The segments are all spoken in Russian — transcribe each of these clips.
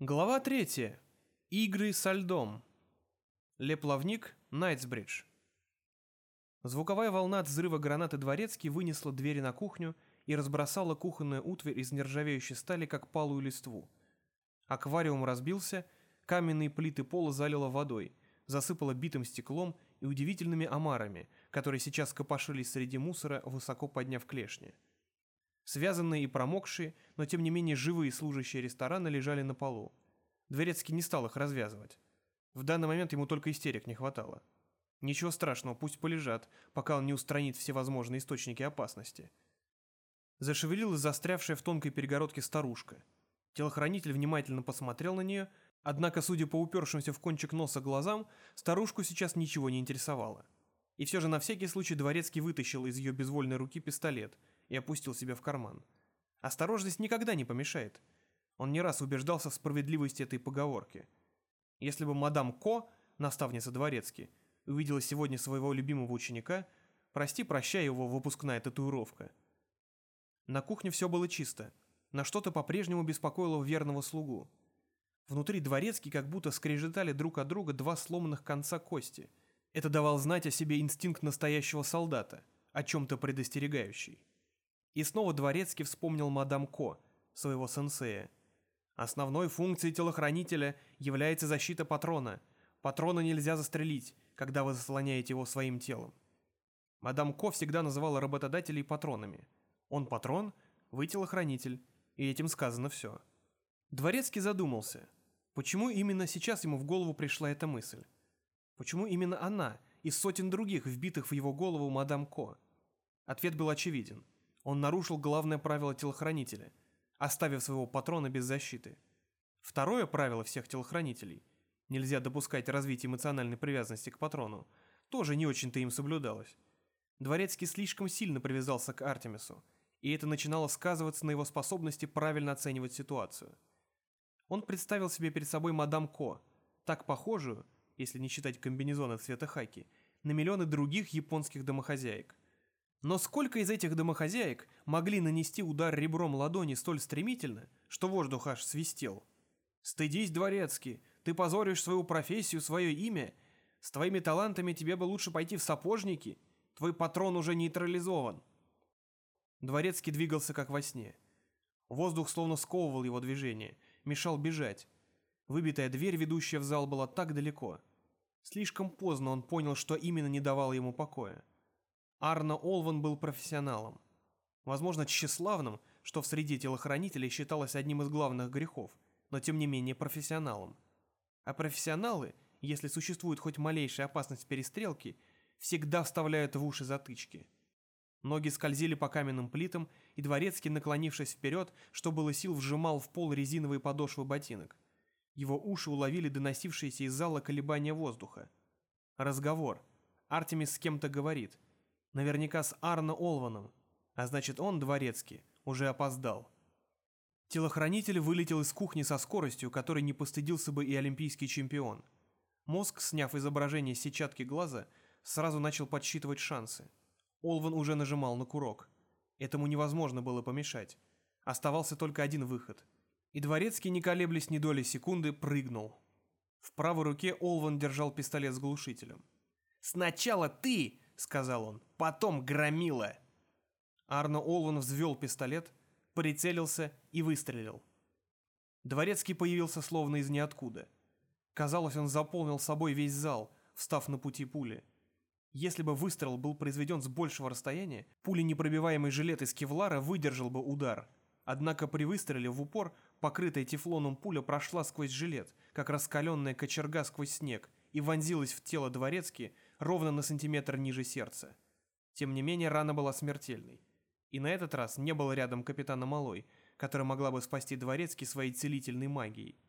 Глава 3. Игры со льдом. Леплавник, Найтсбридж. Звуковая волна от взрыва гранаты Дворецкий вынесла двери на кухню и разбросала кухонную утварь из нержавеющей стали, как палую листву. Аквариум разбился, каменные плиты пола залило водой, засыпало битым стеклом и удивительными омарами, которые сейчас копошились среди мусора, высоко подняв клешни. Связанные и промокшие, но тем не менее живые служащие ресторана лежали на полу. Дворецкий не стал их развязывать. В данный момент ему только истерик не хватало. Ничего страшного, пусть полежат, пока он не устранит все возможные источники опасности. Зашевелилась застрявшая в тонкой перегородке старушка. Телохранитель внимательно посмотрел на нее, однако, судя по упершимся в кончик носа глазам, старушку сейчас ничего не интересовало. И все же на всякий случай Дворецкий вытащил из ее безвольной руки пистолет – и опустил себя в карман. Осторожность никогда не помешает. Он не раз убеждался в справедливости этой поговорки. Если бы мадам Ко, наставница дворецки, увидела сегодня своего любимого ученика, прости-прощай его выпускная татуировка. На кухне все было чисто, на что-то по-прежнему беспокоило верного слугу. Внутри дворецки как будто скрежетали друг от друга два сломанных конца кости. Это давал знать о себе инстинкт настоящего солдата, о чем-то предостерегающий. И снова Дворецкий вспомнил мадам Ко, своего сенсея. Основной функцией телохранителя является защита патрона. Патрона нельзя застрелить, когда вы заслоняете его своим телом. Мадам Ко всегда называла работодателей патронами. Он патрон, вы телохранитель, и этим сказано все. Дворецкий задумался, почему именно сейчас ему в голову пришла эта мысль? Почему именно она, из сотен других, вбитых в его голову мадам Ко? Ответ был очевиден – он нарушил главное правило телохранителя, оставив своего патрона без защиты. Второе правило всех телохранителей – нельзя допускать развития эмоциональной привязанности к патрону – тоже не очень-то им соблюдалось. Дворецкий слишком сильно привязался к Артемису, и это начинало сказываться на его способности правильно оценивать ситуацию. Он представил себе перед собой мадам Ко, так похожую, если не считать комбинезона цвета хаки, на миллионы других японских домохозяек – но сколько из этих домохозяек могли нанести удар ребром ладони столь стремительно, что воздух аж свистел? «Стыдись, дворецкий, ты позоришь свою профессию, свое имя. С твоими талантами тебе бы лучше пойти в сапожники. Твой патрон уже нейтрализован». Дворецкий двигался как во сне. Воздух словно сковывал его движение, мешал бежать. Выбитая дверь, ведущая в зал, была так далеко. Слишком поздно он понял, что именно не давало ему покоя. Арно Олван был профессионалом. Возможно, тщеславным, что в среде телохранителей считалось одним из главных грехов, но тем не менее профессионалом. А профессионалы, если существует хоть малейшая опасность перестрелки, всегда вставляют в уши затычки. Ноги скользили по каменным плитам, и Дворецкий, наклонившись вперед, что было сил, вжимал в пол резиновые подошвы ботинок. Его уши уловили доносившиеся из зала колебания воздуха. Разговор. Артемис с кем-то говорит. Наверняка с Арно Олваном. А значит, он, дворецкий, уже опоздал. Телохранитель вылетел из кухни со скоростью, которой не постыдился бы и олимпийский чемпион. Мозг, сняв изображение сетчатки глаза, сразу начал подсчитывать шансы. Олван уже нажимал на курок. Этому невозможно было помешать. Оставался только один выход. И дворецкий, не колеблясь ни доли секунды, прыгнул. В правой руке Олван держал пистолет с глушителем. «Сначала ты!» — сказал он. «Потом громила!» Арно Олван взвел пистолет, прицелился и выстрелил. Дворецкий появился словно из ниоткуда. Казалось, он заполнил собой весь зал, встав на пути пули. Если бы выстрел был произведен с большего расстояния, пуленепробиваемый жилет из кевлара выдержал бы удар. Однако при выстреле в упор покрытая тефлоном пуля прошла сквозь жилет, как раскаленная кочерга сквозь снег, и вонзилась в тело Дворецки ровно на сантиметр ниже сердца. Тем не менее, рана была смертельной. И на этот раз не было рядом капитана Малой, которая могла бы спасти Дворецкий своей целительной магией.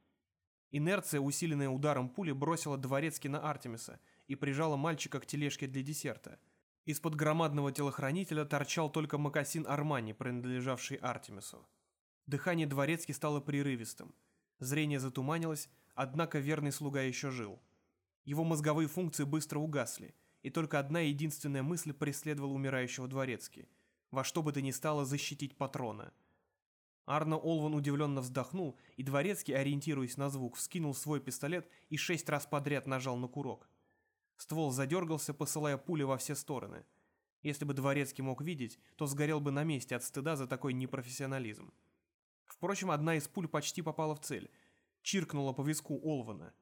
Инерция, усиленная ударом пули, бросила Дворецкий на Артемиса и прижала мальчика к тележке для десерта. Из-под громадного телохранителя торчал только мокасин Армани, принадлежавший Артемису. Дыхание Дворецки стало прерывистым. Зрение затуманилось, однако верный слуга еще жил. Его мозговые функции быстро угасли, и только одна единственная мысль преследовала умирающего дворецки – во что бы то ни стало защитить патрона. Арно Олван удивленно вздохнул, и Дворецкий, ориентируясь на звук, вскинул свой пистолет и шесть раз подряд нажал на курок. Ствол задергался, посылая пули во все стороны. Если бы Дворецкий мог видеть, то сгорел бы на месте от стыда за такой непрофессионализм. Впрочем, одна из пуль почти попала в цель. Чиркнула по виску Олвана.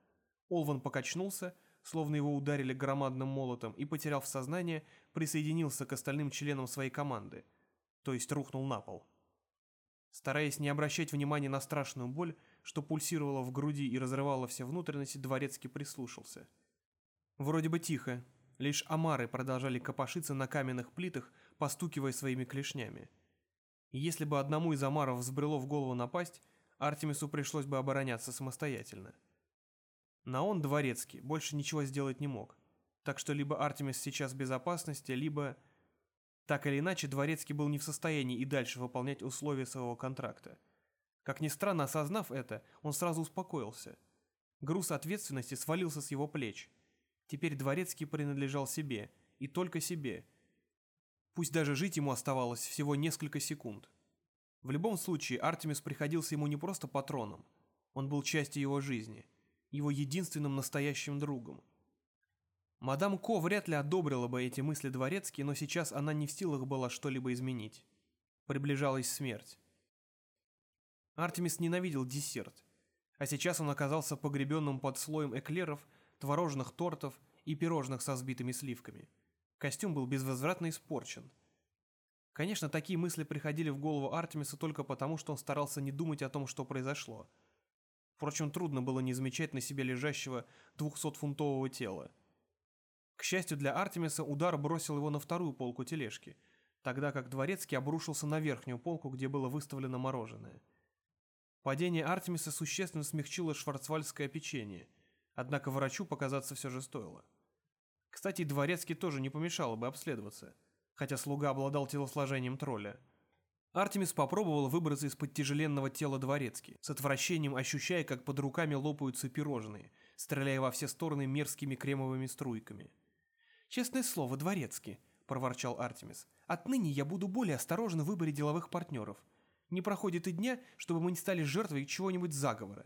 Олван покачнулся, словно его ударили громадным молотом, и, потеряв сознание, присоединился к остальным членам своей команды, то есть рухнул на пол. Стараясь не обращать внимания на страшную боль, что пульсировала в груди и разрывала все внутренности, Дворецкий прислушался. Вроде бы тихо, лишь омары продолжали копошиться на каменных плитах, постукивая своими клешнями. Если бы одному из омаров взбрело в голову напасть, Артемису пришлось бы обороняться самостоятельно. На он, Дворецкий, больше ничего сделать не мог, так что либо Артемис сейчас в безопасности, либо... Так или иначе, Дворецкий был не в состоянии и дальше выполнять условия своего контракта. Как ни странно, осознав это, он сразу успокоился. Груз ответственности свалился с его плеч. Теперь Дворецкий принадлежал себе, и только себе. Пусть даже жить ему оставалось всего несколько секунд. В любом случае, Артемис приходился ему не просто патроном. Он был частью его жизни, его единственным настоящим другом. Мадам Ко вряд ли одобрила бы эти мысли дворецкие, но сейчас она не в силах была что-либо изменить. Приближалась смерть. Артемис ненавидел десерт, а сейчас он оказался погребенным под слоем эклеров, творожных тортов и пирожных со сбитыми сливками. Костюм был безвозвратно испорчен. Конечно, такие мысли приходили в голову Артемиса только потому, что он старался не думать о том, что произошло. Впрочем, трудно было не замечать на себе лежащего двухсотфунтового тела. К счастью для Артемиса, удар бросил его на вторую полку тележки, тогда как Дворецкий обрушился на верхнюю полку, где было выставлено мороженое. Падение Артемиса существенно смягчило шварцвальдское печенье, однако врачу показаться все же стоило. Кстати, Дворецкий тоже не помешало бы обследоваться, хотя слуга обладал телосложением тролля. Артемис попробовал выбраться из-под тяжеленного тела Дворецки, с отвращением ощущая, как под руками лопаются пирожные, стреляя во все стороны мерзкими кремовыми струйками. «Честное слово, дворецкий», — проворчал Артемис. «Отныне я буду более осторожен в выборе деловых партнеров. Не проходит и дня, чтобы мы не стали жертвой чего-нибудь заговора».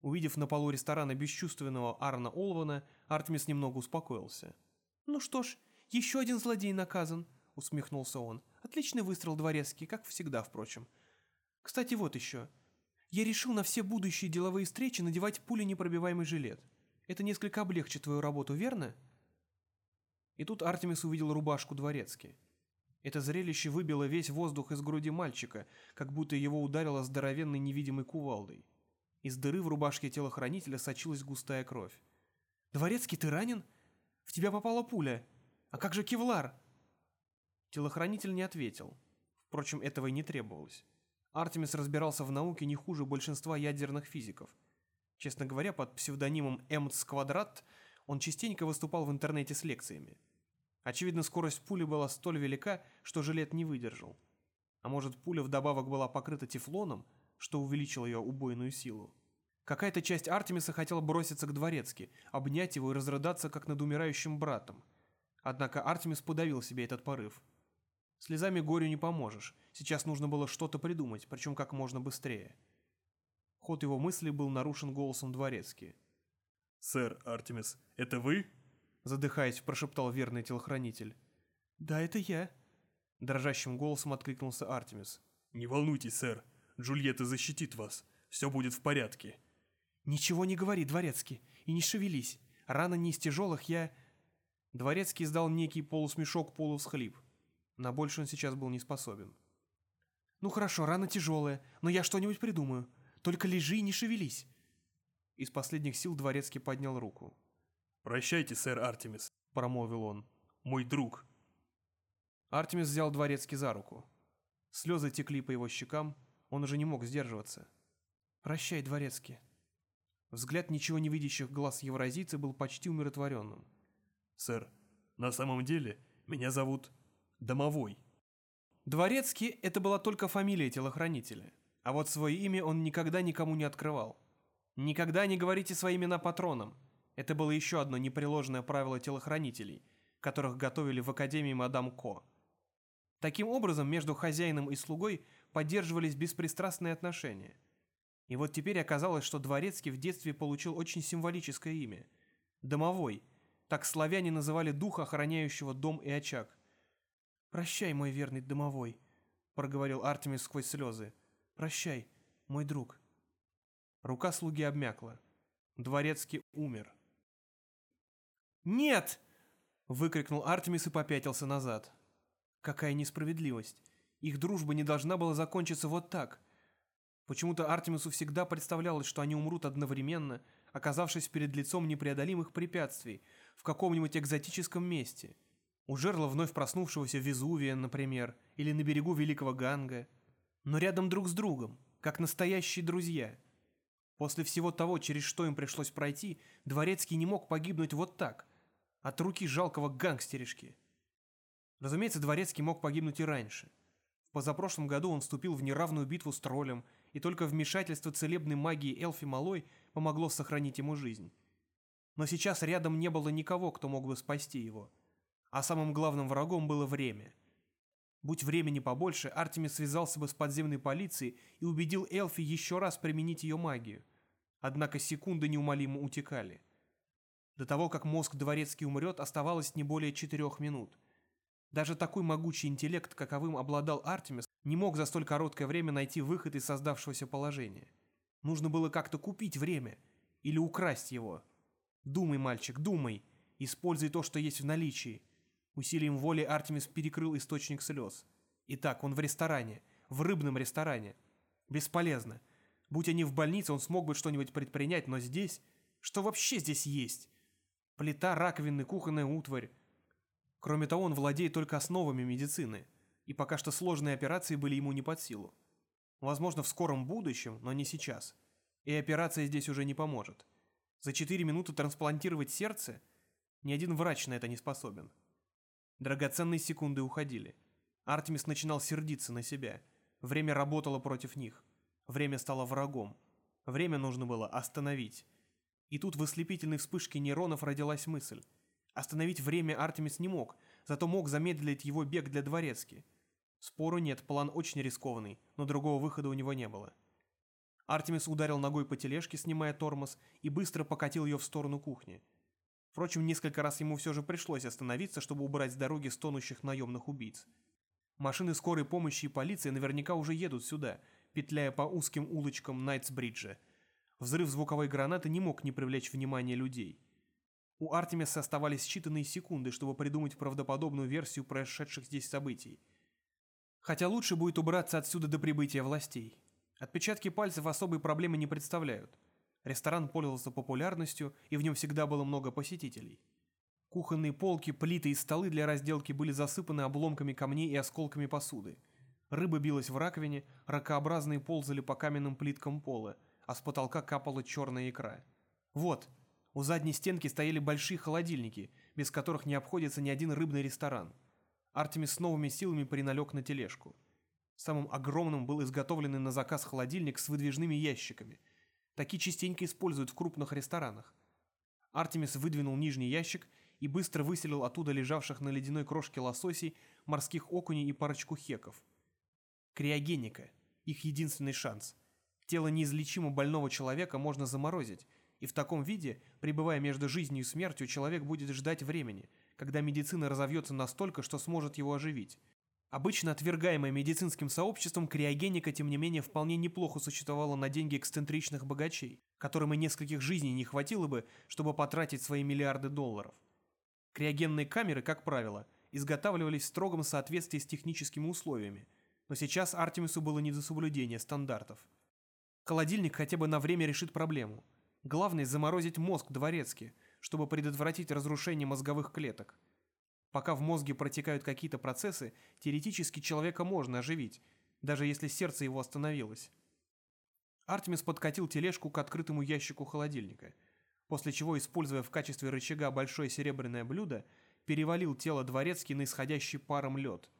Увидев на полу ресторана бесчувственного Арна Олвана, Артемис немного успокоился. «Ну что ж, еще один злодей наказан», — усмехнулся он. «Отличный выстрел, дворецкий, как всегда, впрочем. Кстати, вот еще. Я решил на все будущие деловые встречи надевать пуленепробиваемый жилет. Это несколько облегчит твою работу, верно?» И тут Артемис увидел рубашку дворецки. Это зрелище выбило весь воздух из груди мальчика, как будто его ударило здоровенной невидимой кувалдой. Из дыры в рубашке телохранителя сочилась густая кровь. «Дворецкий, ты ранен? В тебя попала пуля. А как же кевлар?» Телохранитель не ответил. Впрочем, этого и не требовалось. Артемис разбирался в науке не хуже большинства ядерных физиков. Честно говоря, под псевдонимом Эмтс Квадрат он частенько выступал в интернете с лекциями. Очевидно, скорость пули была столь велика, что жилет не выдержал. А может, пуля вдобавок была покрыта тефлоном, что увеличило ее убойную силу. Какая-то часть Артемиса хотела броситься к дворецки, обнять его и разрыдаться, как над умирающим братом. Однако Артемис подавил себе этот порыв. Слезами горю не поможешь, сейчас нужно было что-то придумать, причем как можно быстрее. Ход его мысли был нарушен голосом дворецки. «Сэр Артемис, это вы?» задыхаясь, прошептал верный телохранитель. «Да, это я», — дрожащим голосом откликнулся Артемис. «Не волнуйтесь, сэр, Джульетта защитит вас, все будет в порядке». «Ничего не говори, Дворецкий, и не шевелись. Рана не из тяжелых, я...» Дворецкий издал некий полусмешок, полувсхлип. На больше он сейчас был не способен. «Ну хорошо, рана тяжелая, но я что-нибудь придумаю. Только лежи и не шевелись». Из последних сил Дворецкий поднял руку. «Прощайте, сэр Артемис», — промолвил он. «Мой друг». Артемис взял дворецкий за руку. Слезы текли по его щекам, он уже не мог сдерживаться. «Прощай, дворецкий». Взгляд ничего не видящих глаз евразийца был почти умиротворенным. «Сэр, на самом деле меня зовут Домовой». Дворецкий — это была только фамилия телохранителя, а вот свое имя он никогда никому не открывал. Никогда не говорите свои имена патронам, это было еще одно непреложное правило телохранителей, которых готовили в Академии Мадам Ко. Таким образом, между хозяином и слугой поддерживались беспристрастные отношения. И вот теперь оказалось, что Дворецкий в детстве получил очень символическое имя – Домовой. Так славяне называли духа, охраняющего дом и очаг. «Прощай, мой верный домовой», — проговорил Артемис сквозь слезы. «Прощай, мой друг». Рука слуги обмякла. Дворецкий умер. «Нет!» — выкрикнул Артемис и попятился назад. Какая несправедливость. Их дружба не должна была закончиться вот так. Почему-то Артемису всегда представлялось, что они умрут одновременно, оказавшись перед лицом непреодолимых препятствий в каком-нибудь экзотическом месте. У жерла вновь проснувшегося Везувия, например, или на берегу Великого Ганга. Но рядом друг с другом, как настоящие друзья. После всего того, через что им пришлось пройти, Дворецкий не мог погибнуть вот так, от руки жалкого гангстеришки. Разумеется, Дворецкий мог погибнуть и раньше. В позапрошлом году он вступил в неравную битву с троллем, и только вмешательство целебной магии Элфи Малой помогло сохранить ему жизнь. Но сейчас рядом не было никого, кто мог бы спасти его. А самым главным врагом было время. Будь времени побольше, Артемис связался бы с подземной полицией и убедил Элфи еще раз применить ее магию. Однако секунды неумолимо утекали. До того, как мозг Дворецкий умрет, оставалось не более четырех минут – даже такой могучий интеллект, каковым обладал Артемис, не мог за столь короткое время найти выход из создавшегося положения. Нужно было как-то купить время или украсть его. Думай, мальчик, думай. Используй то, что есть в наличии. Усилием воли Артемис перекрыл источник слез. Итак, он в ресторане, в рыбном ресторане. Бесполезно. Будь они в больнице, он смог бы что-нибудь предпринять, но здесь... Что вообще здесь есть? Плита, раковины, кухонная утварь, Кроме того, он владеет только основами медицины, и пока что сложные операции были ему не под силу. Возможно, в скором будущем, но не сейчас. И операция здесь уже не поможет. За 4 минуты трансплантировать сердце? Ни один врач на это не способен. Драгоценные секунды уходили. Артемис начинал сердиться на себя. Время работало против них. Время стало врагом. Время нужно было остановить. И тут в ослепительной вспышке нейронов родилась мысль. Остановить время Артемис не мог, зато мог замедлить его бег для дворецки. Спору нет, план очень рискованный, но другого выхода у него не было. Артемис ударил ногой по тележке, снимая тормоз, и быстро покатил ее в сторону кухни. Впрочем, несколько раз ему все же пришлось остановиться, чтобы убрать с дороги стонущих наемных убийц. Машины скорой помощи и полиции наверняка уже едут сюда, петляя по узким улочкам Найтсбриджа. Взрыв звуковой гранаты не мог не привлечь внимания людей. У Артемиса оставались считанные секунды, чтобы придумать правдоподобную версию происшедших здесь событий. Хотя лучше будет убраться отсюда до прибытия властей. Отпечатки пальцев особой проблемы не представляют. Ресторан пользовался популярностью, и в нем всегда было много посетителей. Кухонные полки, плиты и столы для разделки были засыпаны обломками камней и осколками посуды. Рыба билась в раковине, ракообразные ползали по каменным плиткам пола, а с потолка капала черная икра. Вот, у задней стенки стояли большие холодильники, без которых не обходится ни один рыбный ресторан. Артемис с новыми силами приналег на тележку. Самым огромным был изготовленный на заказ холодильник с выдвижными ящиками. Такие частенько используют в крупных ресторанах. Артемис выдвинул нижний ящик и быстро выселил оттуда лежавших на ледяной крошке лососей, морских окуней и парочку хеков. Криогеника – их единственный шанс. Тело неизлечимо больного человека можно заморозить, и в таком виде, пребывая между жизнью и смертью, человек будет ждать времени, когда медицина разовьется настолько, что сможет его оживить. Обычно отвергаемая медицинским сообществом, криогеника, тем не менее, вполне неплохо существовала на деньги эксцентричных богачей, которым и нескольких жизней не хватило бы, чтобы потратить свои миллиарды долларов. Криогенные камеры, как правило, изготавливались в строгом соответствии с техническими условиями, но сейчас Артемису было не до соблюдения стандартов. Холодильник хотя бы на время решит проблему – Главное – заморозить мозг дворецки, чтобы предотвратить разрушение мозговых клеток. Пока в мозге протекают какие-то процессы, теоретически человека можно оживить, даже если сердце его остановилось. Артемис подкатил тележку к открытому ящику холодильника, после чего, используя в качестве рычага большое серебряное блюдо, перевалил тело дворецки на исходящий паром лед.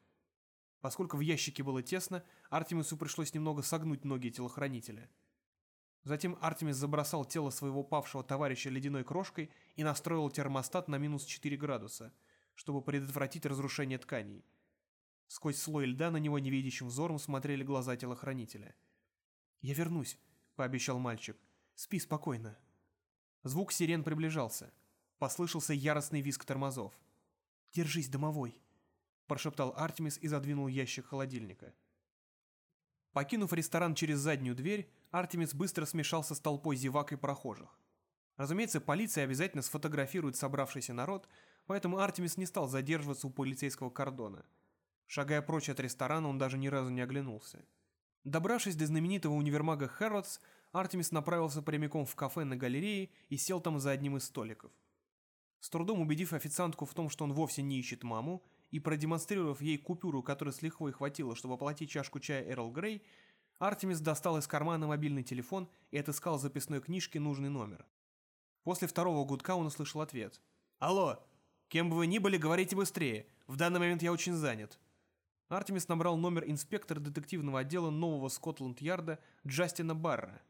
Поскольку в ящике было тесно, Артемису пришлось немного согнуть ноги телохранителя – Затем Артемис забросал тело своего павшего товарища ледяной крошкой и настроил термостат на минус 4 градуса, чтобы предотвратить разрушение тканей. Сквозь слой льда на него невидящим взором смотрели глаза телохранителя. «Я вернусь», — пообещал мальчик. «Спи спокойно». Звук сирен приближался. Послышался яростный визг тормозов. «Держись, домовой», — прошептал Артемис и задвинул ящик холодильника. Покинув ресторан через заднюю дверь, Артемис быстро смешался с толпой зевак и прохожих. Разумеется, полиция обязательно сфотографирует собравшийся народ, поэтому Артемис не стал задерживаться у полицейского кордона. Шагая прочь от ресторана, он даже ни разу не оглянулся. Добравшись до знаменитого универмага Хэрротс, Артемис направился прямиком в кафе на галерее и сел там за одним из столиков. С трудом убедив официантку в том, что он вовсе не ищет маму, и продемонстрировав ей купюру, которой с лихвой хватило, чтобы оплатить чашку чая Эрл Грей, Артемис достал из кармана мобильный телефон и отыскал в записной книжке нужный номер. После второго гудка он услышал ответ. «Алло! Кем бы вы ни были, говорите быстрее. В данный момент я очень занят». Артемис набрал номер инспектора детективного отдела нового Скотланд-Ярда Джастина Барра.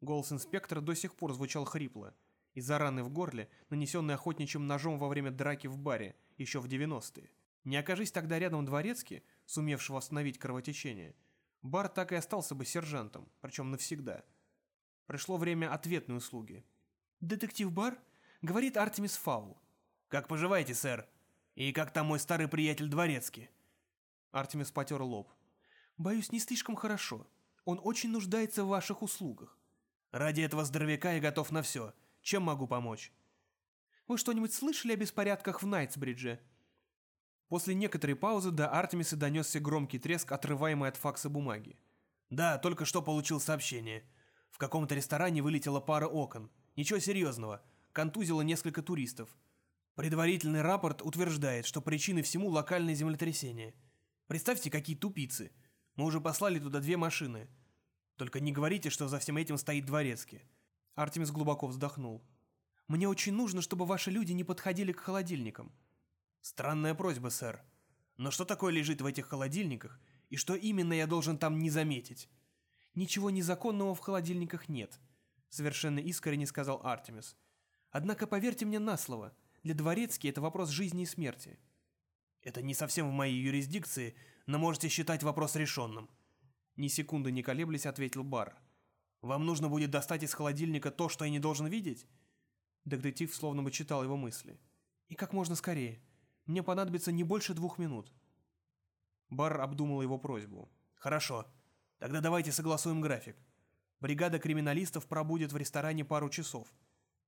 Голос инспектора до сих пор звучал хрипло. Из-за раны в горле, нанесенной охотничьим ножом во время драки в баре, еще в 90-е. Не окажись тогда рядом дворецкий, сумевшего остановить кровотечение, Бар так и остался бы сержантом, причем навсегда. Пришло время ответной услуги. «Детектив Бар?» — говорит Артемис Фаул. «Как поживаете, сэр? И как там мой старый приятель Дворецкий?» Артемис потер лоб. «Боюсь, не слишком хорошо. Он очень нуждается в ваших услугах». «Ради этого здоровяка я готов на все. Чем могу помочь?» «Вы что-нибудь слышали о беспорядках в Найтсбридже?» После некоторой паузы до Артемиса донесся громкий треск, отрываемый от факса бумаги. «Да, только что получил сообщение. В каком-то ресторане вылетела пара окон. Ничего серьезного. Контузило несколько туристов. Предварительный рапорт утверждает, что причиной всему локальное землетрясение. Представьте, какие тупицы. Мы уже послали туда две машины. Только не говорите, что за всем этим стоит дворецкий. Артемис глубоко вздохнул. «Мне очень нужно, чтобы ваши люди не подходили к холодильникам». «Странная просьба, сэр. Но что такое лежит в этих холодильниках, и что именно я должен там не заметить?» «Ничего незаконного в холодильниках нет», — совершенно искренне сказал Артемис. «Однако поверьте мне на слово, для Дворецки это вопрос жизни и смерти». «Это не совсем в моей юрисдикции, но можете считать вопрос решенным». Ни секунды не колеблясь, ответил Бар. «Вам нужно будет достать из холодильника то, что я не должен видеть?» Детектив словно бы читал его мысли. «И как можно скорее. Мне понадобится не больше двух минут». Бар обдумал его просьбу. «Хорошо. Тогда давайте согласуем график. Бригада криминалистов пробудет в ресторане пару часов.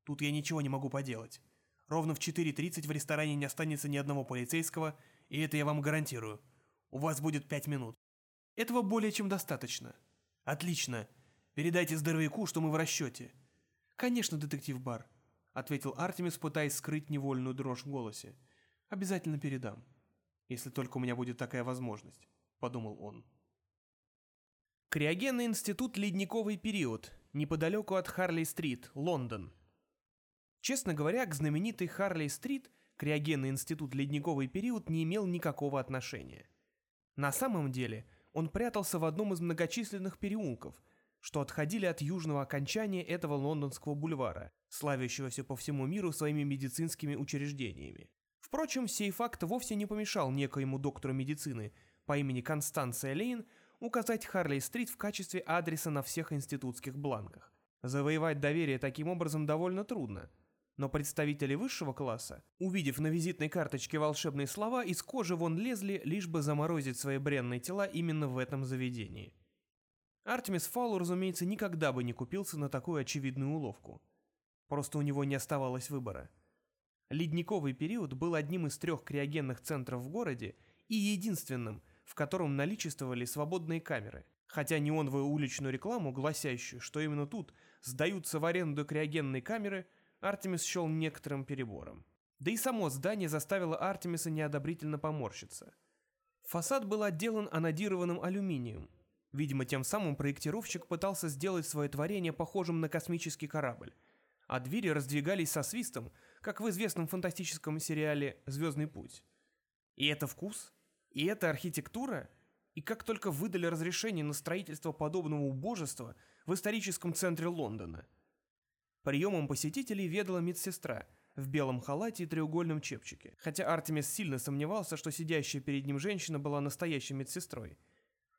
Тут я ничего не могу поделать. Ровно в 4.30 в ресторане не останется ни одного полицейского, и это я вам гарантирую. У вас будет пять минут. Этого более чем достаточно. Отлично. Передайте здоровяку, что мы в расчете. Конечно, детектив Бар, ответил Артемис, пытаясь скрыть невольную дрожь в голосе. Обязательно передам. Если только у меня будет такая возможность, подумал он. Криогенный институт «Ледниковый период», неподалеку от Харли-стрит, Лондон. Честно говоря, к знаменитой Харли-стрит криогенный институт «Ледниковый период» не имел никакого отношения. На самом деле, он прятался в одном из многочисленных переулков, что отходили от южного окончания этого лондонского бульвара, славящегося по всему миру своими медицинскими учреждениями. Впрочем, сей факт вовсе не помешал некоему доктору медицины по имени Констанция Лейн указать Харли-стрит в качестве адреса на всех институтских бланках. Завоевать доверие таким образом довольно трудно. Но представители высшего класса, увидев на визитной карточке волшебные слова, из кожи вон лезли, лишь бы заморозить свои бренные тела именно в этом заведении. Артемис Фаулу, разумеется, никогда бы не купился на такую очевидную уловку. Просто у него не оставалось выбора. Ледниковый период был одним из трех криогенных центров в городе и единственным, в котором наличествовали свободные камеры. Хотя неоновую уличную рекламу, гласящую, что именно тут сдаются в аренду криогенные камеры, Артемис счел некоторым перебором. Да и само здание заставило Артемиса неодобрительно поморщиться. Фасад был отделан анодированным алюминием. Видимо, тем самым проектировщик пытался сделать свое творение похожим на космический корабль, а двери раздвигались со свистом, как в известном фантастическом сериале «Звездный путь». И это вкус? И эта архитектура? И как только выдали разрешение на строительство подобного убожества в историческом центре Лондона? Приемом посетителей ведала медсестра, в белом халате и треугольном чепчике, хотя Артемис сильно сомневался, что сидящая перед ним женщина была настоящей медсестрой.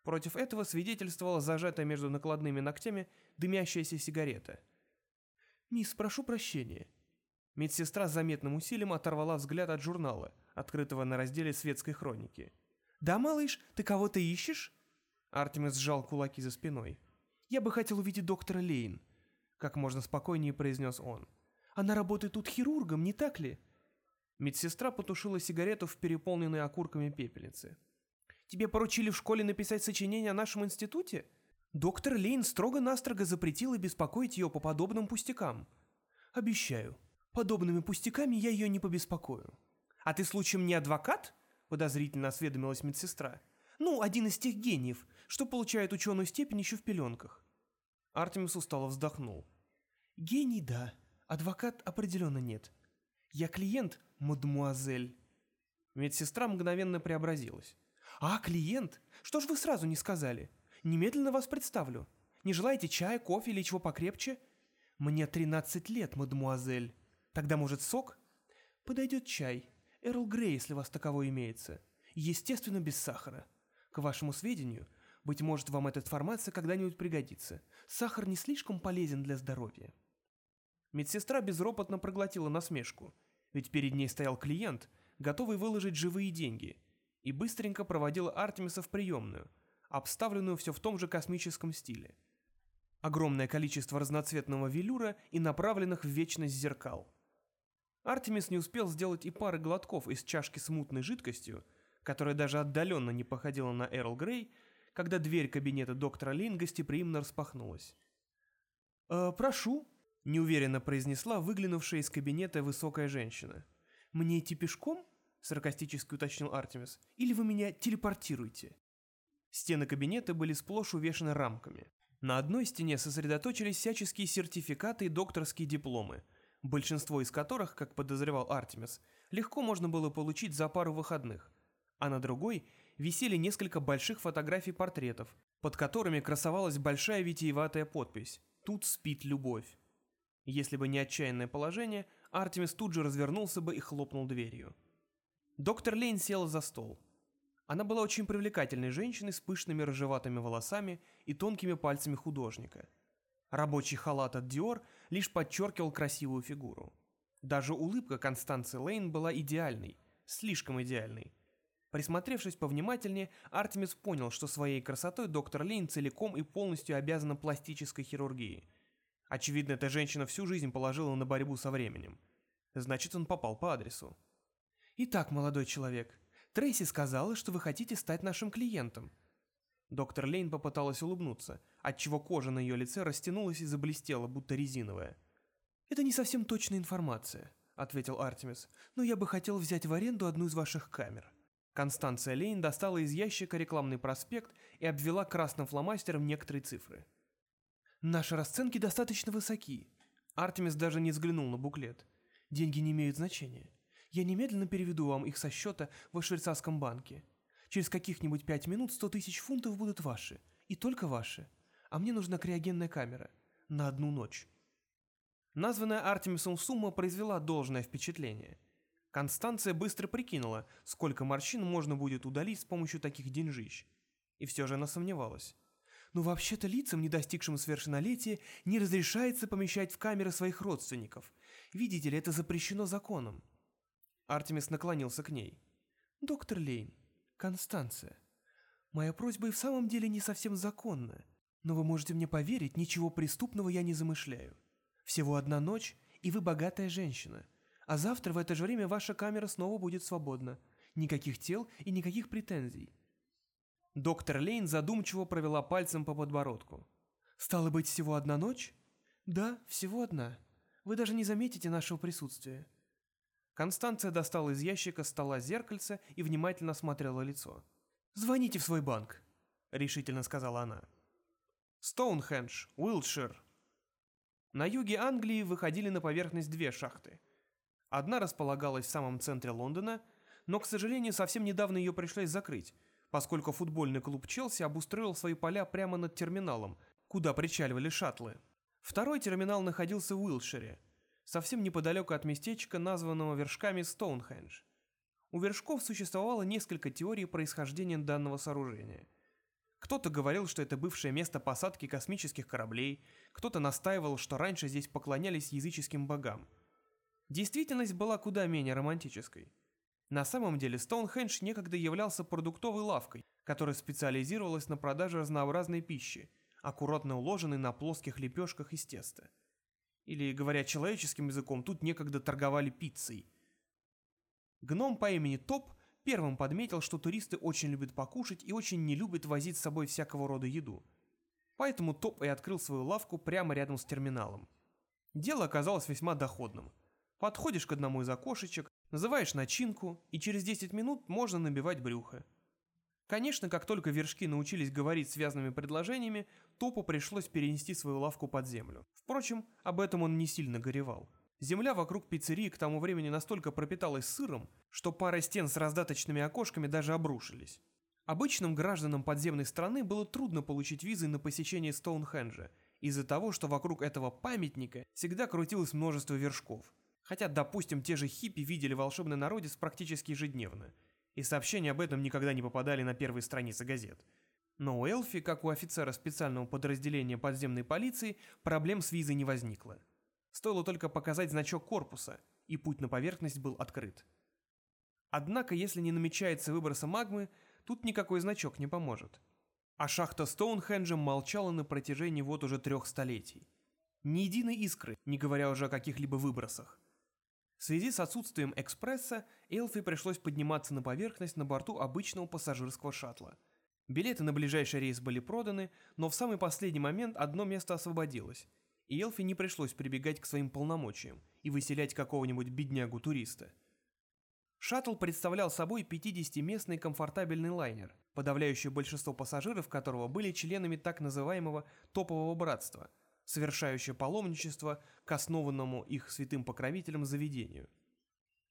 Против этого свидетельствовала зажатая между накладными ногтями дымящаяся сигарета. «Мисс, прошу прощения». Медсестра с заметным усилием оторвала взгляд от журнала, открытого на разделе светской хроники. «Да, малыш, ты кого-то ищешь?» Артемис сжал кулаки за спиной. «Я бы хотел увидеть доктора Лейн», — как можно спокойнее произнес он. «Она работает тут хирургом, не так ли?» Медсестра потушила сигарету в переполненной окурками пепельнице. «Тебе поручили в школе написать сочинение о нашем институте?» Доктор Лейн строго-настрого запретила беспокоить ее по подобным пустякам. «Обещаю, подобными пустяками я ее не побеспокою». «А ты случаем не адвокат?» — подозрительно осведомилась медсестра. «Ну, один из тех гениев, что получает ученую степень еще в пеленках». Артемис устало вздохнул. «Гений, да. Адвокат определенно нет. Я клиент, мадмуазель». Медсестра мгновенно преобразилась. «А, клиент? Что ж вы сразу не сказали? Немедленно вас представлю. Не желаете чая, кофе или чего покрепче?» «Мне 13 лет, мадмуазель. Тогда, может, сок?» «Подойдет чай. Эрл Грей, если у вас таковой имеется. Естественно, без сахара. К вашему сведению, быть может, вам эта информация когда-нибудь пригодится. Сахар не слишком полезен для здоровья». Медсестра безропотно проглотила насмешку, ведь перед ней стоял клиент, готовый выложить живые деньги, и быстренько проводила Артемиса в приемную, обставленную все в том же космическом стиле. Огромное количество разноцветного велюра и направленных в вечность зеркал. Артемис не успел сделать и пары глотков из чашки с мутной жидкостью, которая даже отдаленно не походила на Эрл Грей, когда дверь кабинета доктора Лин гостеприимно распахнулась. «Э, «Прошу», — неуверенно произнесла выглянувшая из кабинета высокая женщина. «Мне идти пешком?» — саркастически уточнил Артемис. «Или вы меня телепортируете?» Стены кабинета были сплошь увешаны рамками. На одной стене сосредоточились всяческие сертификаты и докторские дипломы, большинство из которых, как подозревал Артемис, легко можно было получить за пару выходных, а на другой висели несколько больших фотографий портретов, под которыми красовалась большая витиеватая подпись «Тут спит любовь». Если бы не отчаянное положение, Артемис тут же развернулся бы и хлопнул дверью. Доктор Лейн села за стол. Она была очень привлекательной женщиной с пышными рыжеватыми волосами и тонкими пальцами художника. Рабочий халат от Диор лишь подчеркивал красивую фигуру. Даже улыбка Констанции Лейн была идеальной, слишком идеальной. Присмотревшись повнимательнее, Артемис понял, что своей красотой доктор Лейн целиком и полностью обязана пластической хирургии – Очевидно, эта женщина всю жизнь положила на борьбу со временем. Значит, он попал по адресу. «Итак, молодой человек, Трейси сказала, что вы хотите стать нашим клиентом». Доктор Лейн попыталась улыбнуться, отчего кожа на ее лице растянулась и заблестела, будто резиновая. «Это не совсем точная информация», — ответил Артемис, «но я бы хотел взять в аренду одну из ваших камер». Констанция Лейн достала из ящика рекламный проспект и обвела красным фломастером некоторые цифры. Наши расценки достаточно высоки. Артемис даже не взглянул на буклет. Деньги не имеют значения. Я немедленно переведу вам их со счета в швейцарском банке. Через каких-нибудь пять минут сто тысяч фунтов будут ваши. И только ваши. А мне нужна криогенная камера. На одну ночь. Названная Артемисом сумма произвела должное впечатление. Констанция быстро прикинула, сколько морщин можно будет удалить с помощью таких деньжищ. И все же она сомневалась но вообще-то лицам, не достигшим совершеннолетия, не разрешается помещать в камеры своих родственников. Видите ли, это запрещено законом. Артемис наклонился к ней. «Доктор Лейн, Констанция, моя просьба и в самом деле не совсем законна, но вы можете мне поверить, ничего преступного я не замышляю. Всего одна ночь, и вы богатая женщина, а завтра в это же время ваша камера снова будет свободна. Никаких тел и никаких претензий. Доктор Лейн задумчиво провела пальцем по подбородку. «Стало быть, всего одна ночь?» «Да, всего одна. Вы даже не заметите нашего присутствия». Констанция достала из ящика стола зеркальце и внимательно осмотрела лицо. «Звоните в свой банк», — решительно сказала она. Стоунхендж, Уилтшир. На юге Англии выходили на поверхность две шахты. Одна располагалась в самом центре Лондона, но, к сожалению, совсем недавно ее пришлось закрыть, поскольку футбольный клуб Челси обустроил свои поля прямо над терминалом, куда причаливали шаттлы. Второй терминал находился в Уилшире. совсем неподалеку от местечка, названного вершками Стоунхендж. У вершков существовало несколько теорий происхождения данного сооружения. Кто-то говорил, что это бывшее место посадки космических кораблей, кто-то настаивал, что раньше здесь поклонялись языческим богам. Действительность была куда менее романтической. На самом деле Стоунхендж некогда являлся продуктовой лавкой, которая специализировалась на продаже разнообразной пищи, аккуратно уложенной на плоских лепешках из теста. Или, говоря человеческим языком, тут некогда торговали пиццей. Гном по имени Топ первым подметил, что туристы очень любят покушать и очень не любят возить с собой всякого рода еду. Поэтому Топ и открыл свою лавку прямо рядом с терминалом. Дело оказалось весьма доходным. Подходишь к одному из окошечек, называешь начинку, и через 10 минут можно набивать брюхо. Конечно, как только вершки научились говорить связанными предложениями, Топу пришлось перенести свою лавку под землю. Впрочем, об этом он не сильно горевал. Земля вокруг пиццерии к тому времени настолько пропиталась сыром, что пара стен с раздаточными окошками даже обрушились. Обычным гражданам подземной страны было трудно получить визы на посещение Стоунхенджа, из-за того, что вокруг этого памятника всегда крутилось множество вершков. Хотя, допустим, те же хиппи видели волшебный народец практически ежедневно, и сообщения об этом никогда не попадали на первые страницы газет – но у Элфи, как у офицера специального подразделения подземной полиции, проблем с визой не возникло. Стоило только показать значок корпуса, и путь на поверхность был открыт. Однако, если не намечается выброса магмы, тут никакой значок не поможет. А шахта Стоунхенджа молчала на протяжении вот уже трех столетий. Ни единой искры, не говоря уже о каких-либо выбросах. В связи с отсутствием экспресса, Элфи пришлось подниматься на поверхность на борту обычного пассажирского шаттла – Билеты на ближайший рейс были проданы, но в самый последний момент одно место освободилось, и Элфи не пришлось прибегать к своим полномочиям и выселять какого-нибудь беднягу-туриста. Шаттл представлял собой 50-местный комфортабельный лайнер, подавляющее большинство пассажиров которого были членами так называемого «топового братства», совершающее паломничество к основанному их святым покровителям заведению.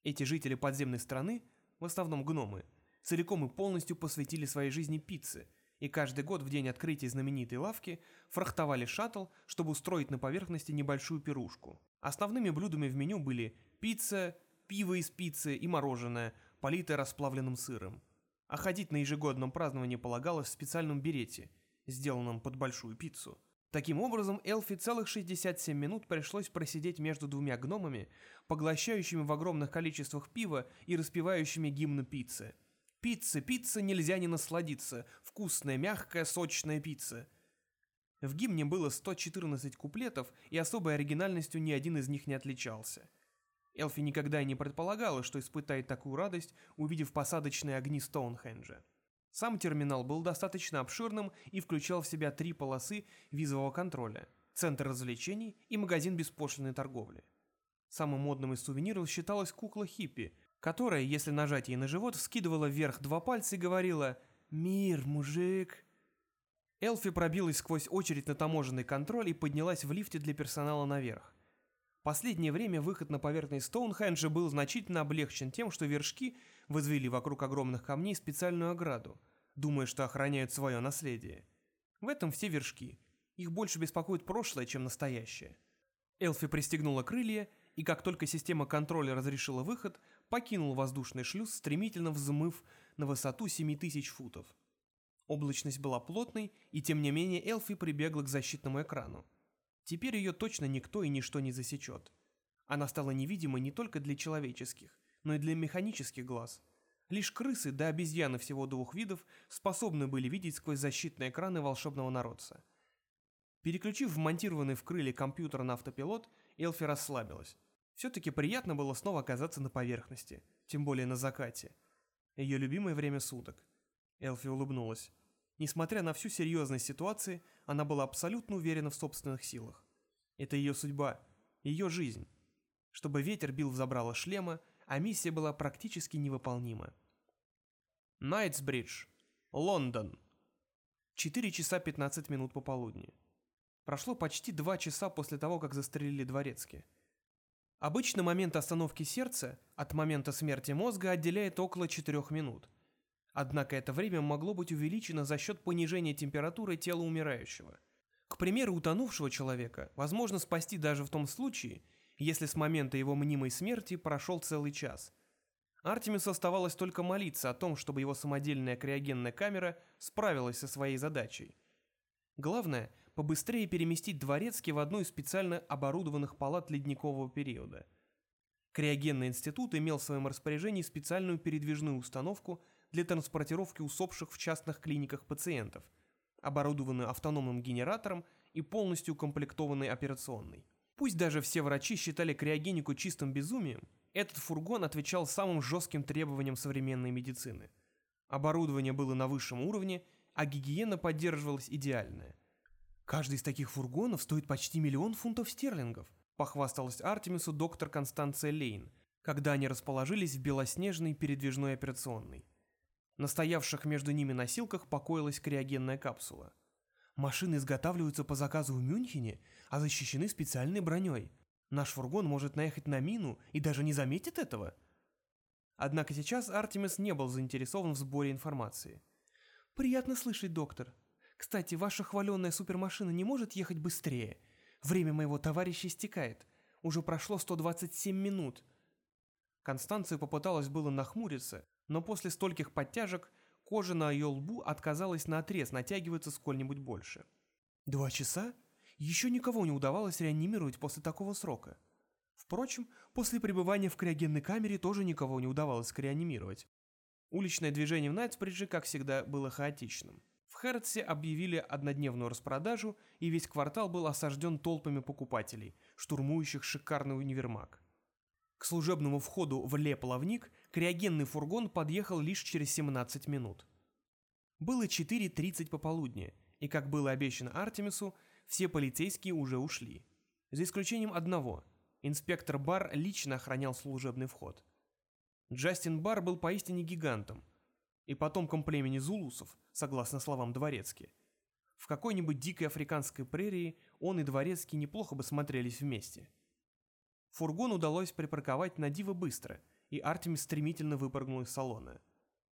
Эти жители подземной страны, в основном гномы, целиком и полностью посвятили своей жизни пицце, и каждый год в день открытия знаменитой лавки фрахтовали шаттл, чтобы устроить на поверхности небольшую пирушку. Основными блюдами в меню были пицца, пиво из пиццы и мороженое, политое расплавленным сыром. А ходить на ежегодном праздновании полагалось в специальном берете, сделанном под большую пиццу. Таким образом, Элфи целых 67 минут пришлось просидеть между двумя гномами, поглощающими в огромных количествах пива и распевающими гимны пиццы – Пицца, пицца, нельзя не насладиться. Вкусная, мягкая, сочная пицца. В гимне было 114 куплетов, и особой оригинальностью ни один из них не отличался. Элфи никогда и не предполагала, что испытает такую радость, увидев посадочные огни Стоунхенджа. Сам терминал был достаточно обширным и включал в себя три полосы визового контроля, центр развлечений и магазин беспошлиной торговли. Самым модным из сувениров считалась кукла хиппи, которая, если нажать ей на живот, вскидывала вверх два пальца и говорила «Мир, мужик». Элфи пробилась сквозь очередь на таможенный контроль и поднялась в лифте для персонала наверх. Последнее время выход на поверхность Стоунхенджа был значительно облегчен тем, что вершки возвели вокруг огромных камней специальную ограду, думая, что охраняют свое наследие. В этом все вершки. Их больше беспокоит прошлое, чем настоящее. Элфи пристегнула крылья, и как только система контроля разрешила выход, покинул воздушный шлюз, стремительно взмыв на высоту 7000 футов. Облачность была плотной, и тем не менее Элфи прибегла к защитному экрану. Теперь ее точно никто и ничто не засечет. Она стала невидимой не только для человеческих, но и для механических глаз. Лишь крысы да обезьяны всего двух видов способны были видеть сквозь защитные экраны волшебного народца. Переключив вмонтированный в крыле компьютер на автопилот, Элфи расслабилась. Все-таки приятно было снова оказаться на поверхности, тем более на закате. Ее любимое время суток. Элфи улыбнулась. Несмотря на всю серьезность ситуации, она была абсолютно уверена в собственных силах. Это ее судьба, ее жизнь. Чтобы ветер бил в забрало шлема, а миссия была практически невыполнима. Найтсбридж, Лондон. 4 часа 15 минут пополудни. Прошло почти два часа после того, как застрелили дворецкий. Обычно момент остановки сердца от момента смерти мозга отделяет около 4 минут. Однако это время могло быть увеличено за счет понижения температуры тела умирающего. К примеру, утонувшего человека возможно спасти даже в том случае, если с момента его мнимой смерти прошел целый час. Артемису оставалось только молиться о том, чтобы его самодельная криогенная камера справилась со своей задачей. Главное – побыстрее переместить Дворецкий в одну из специально оборудованных палат ледникового периода. Криогенный институт имел в своем распоряжении специальную передвижную установку для транспортировки усопших в частных клиниках пациентов, оборудованную автономным генератором и полностью укомплектованной операционной. Пусть даже все врачи считали криогенику чистым безумием, этот фургон отвечал самым жестким требованиям современной медицины. Оборудование было на высшем уровне, а гигиена поддерживалась идеальная. «Каждый из таких фургонов стоит почти миллион фунтов стерлингов», похвасталась Артемису доктор Констанция Лейн, когда они расположились в белоснежной передвижной операционной. На стоявших между ними носилках покоилась криогенная капсула. Машины изготавливаются по заказу в Мюнхене, а защищены специальной броней. Наш фургон может наехать на мину и даже не заметит этого. Однако сейчас Артемис не был заинтересован в сборе информации. «Приятно слышать, доктор. Кстати, ваша хваленная супермашина не может ехать быстрее. Время моего товарища истекает. Уже прошло 127 минут». Констанция попыталась было нахмуриться, но после стольких подтяжек кожа на ее лбу отказалась наотрез натягиваться сколь-нибудь больше. «Два часа? Еще никого не удавалось реанимировать после такого срока. Впрочем, после пребывания в криогенной камере тоже никого не удавалось реанимировать. Уличное движение в Найтсбридже, как всегда, было хаотичным. В Херцсе объявили однодневную распродажу, и весь квартал был осажден толпами покупателей, штурмующих шикарный универмаг. К служебному входу в Ле-Плавник криогенный фургон подъехал лишь через 17 минут. Было 4.30 пополудни, и, как было обещано Артемису, все полицейские уже ушли. За исключением одного. Инспектор Бар лично охранял служебный вход. Джастин Бар был поистине гигантом. И потомком племени зулусов, согласно словам Дворецки. В какой-нибудь дикой африканской прерии он и Дворецкий неплохо бы смотрелись вместе. Фургон удалось припарковать на диво быстро, и Артемис стремительно выпрыгнул из салона.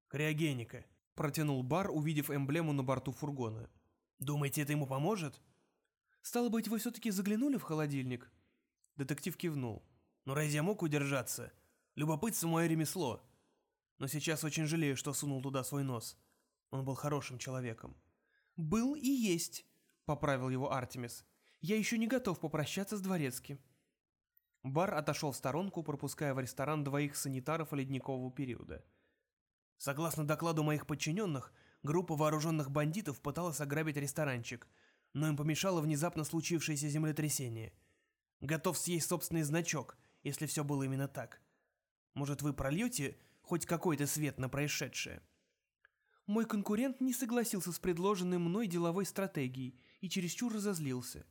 «Криогеника», — протянул Бар, увидев эмблему на борту фургона. «Думаете, это ему поможет?» «Стало быть, вы все-таки заглянули в холодильник?» Детектив кивнул. «Ну разве я мог удержаться? Любопытство мое ремесло. Но сейчас очень жалею, что сунул туда свой нос. Он был хорошим человеком». «Был и есть», — поправил его Артемис. «Я еще не готов попрощаться с дворецким». Бар отошел в сторонку, пропуская в ресторан двоих санитаров ледникового периода. Согласно докладу моих подчиненных, группа вооруженных бандитов пыталась ограбить ресторанчик — но им помешало внезапно случившееся землетрясение. Готов съесть собственный значок, если все было именно так. Может, вы прольете хоть какой-то свет на происшедшее? Мой конкурент не согласился с предложенной мной деловой стратегией и чересчур разозлился.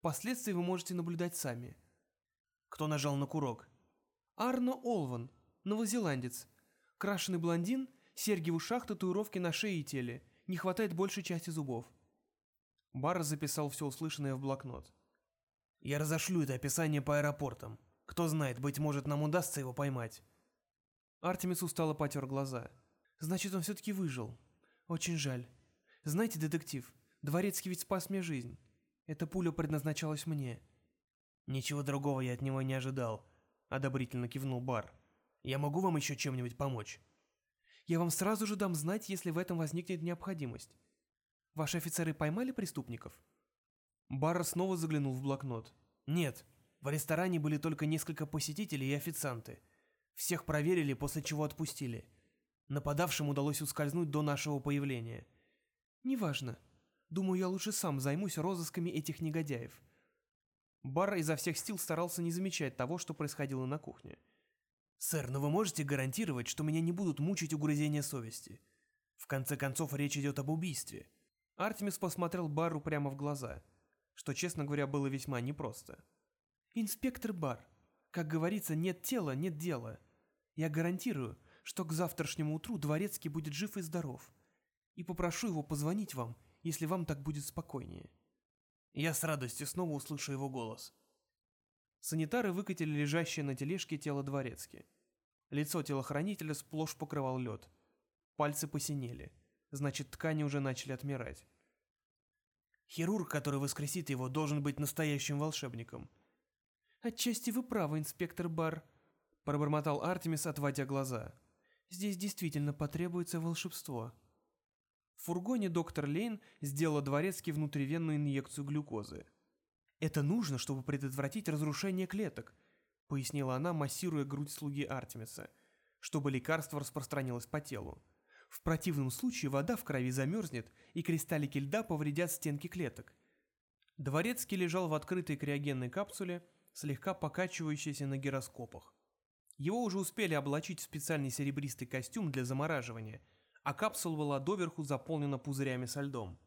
Последствия вы можете наблюдать сами. Кто нажал на курок? Арно Олван, новозеландец. Крашеный блондин, серьги в ушах, татуировки на шее и теле. Не хватает большей части зубов. Бар записал все услышанное в блокнот. «Я разошлю это описание по аэропортам. Кто знает, быть может, нам удастся его поймать». Артемис устало потер глаза. «Значит, он все-таки выжил. Очень жаль. Знаете, детектив, Дворецкий ведь спас мне жизнь. Эта пуля предназначалась мне». «Ничего другого я от него не ожидал», — одобрительно кивнул Бар. «Я могу вам еще чем-нибудь помочь?» «Я вам сразу же дам знать, если в этом возникнет необходимость. Ваши офицеры поймали преступников?» Барра снова заглянул в блокнот. «Нет, в ресторане были только несколько посетителей и официанты. Всех проверили, после чего отпустили. Нападавшим удалось ускользнуть до нашего появления». «Неважно. Думаю, я лучше сам займусь розысками этих негодяев». Бар изо всех сил старался не замечать того, что происходило на кухне. «Сэр, но вы можете гарантировать, что меня не будут мучить угрызения совести? В конце концов, речь идет об убийстве». Артемис посмотрел Бару прямо в глаза, что, честно говоря, было весьма непросто. «Инспектор Бар, как говорится, нет тела, нет дела. Я гарантирую, что к завтрашнему утру Дворецкий будет жив и здоров. И попрошу его позвонить вам, если вам так будет спокойнее». Я с радостью снова услышу его голос. Санитары выкатили лежащее на тележке тело Дворецки. Лицо телохранителя сплошь покрывал лед. Пальцы посинели. Значит, ткани уже начали отмирать. Хирург, который воскресит его, должен быть настоящим волшебником. «Отчасти вы правы, инспектор Бар», — пробормотал Артемис, отводя глаза. «Здесь действительно потребуется волшебство». В фургоне доктор Лейн сделала дворецкий внутривенную инъекцию глюкозы. «Это нужно, чтобы предотвратить разрушение клеток», — пояснила она, массируя грудь слуги Артемиса, чтобы лекарство распространилось по телу. В противном случае вода в крови замерзнет, и кристаллики льда повредят стенки клеток. Дворецкий лежал в открытой криогенной капсуле, слегка покачивающейся на гироскопах. Его уже успели облачить в специальный серебристый костюм для замораживания, а капсула была доверху заполнена пузырями со льдом.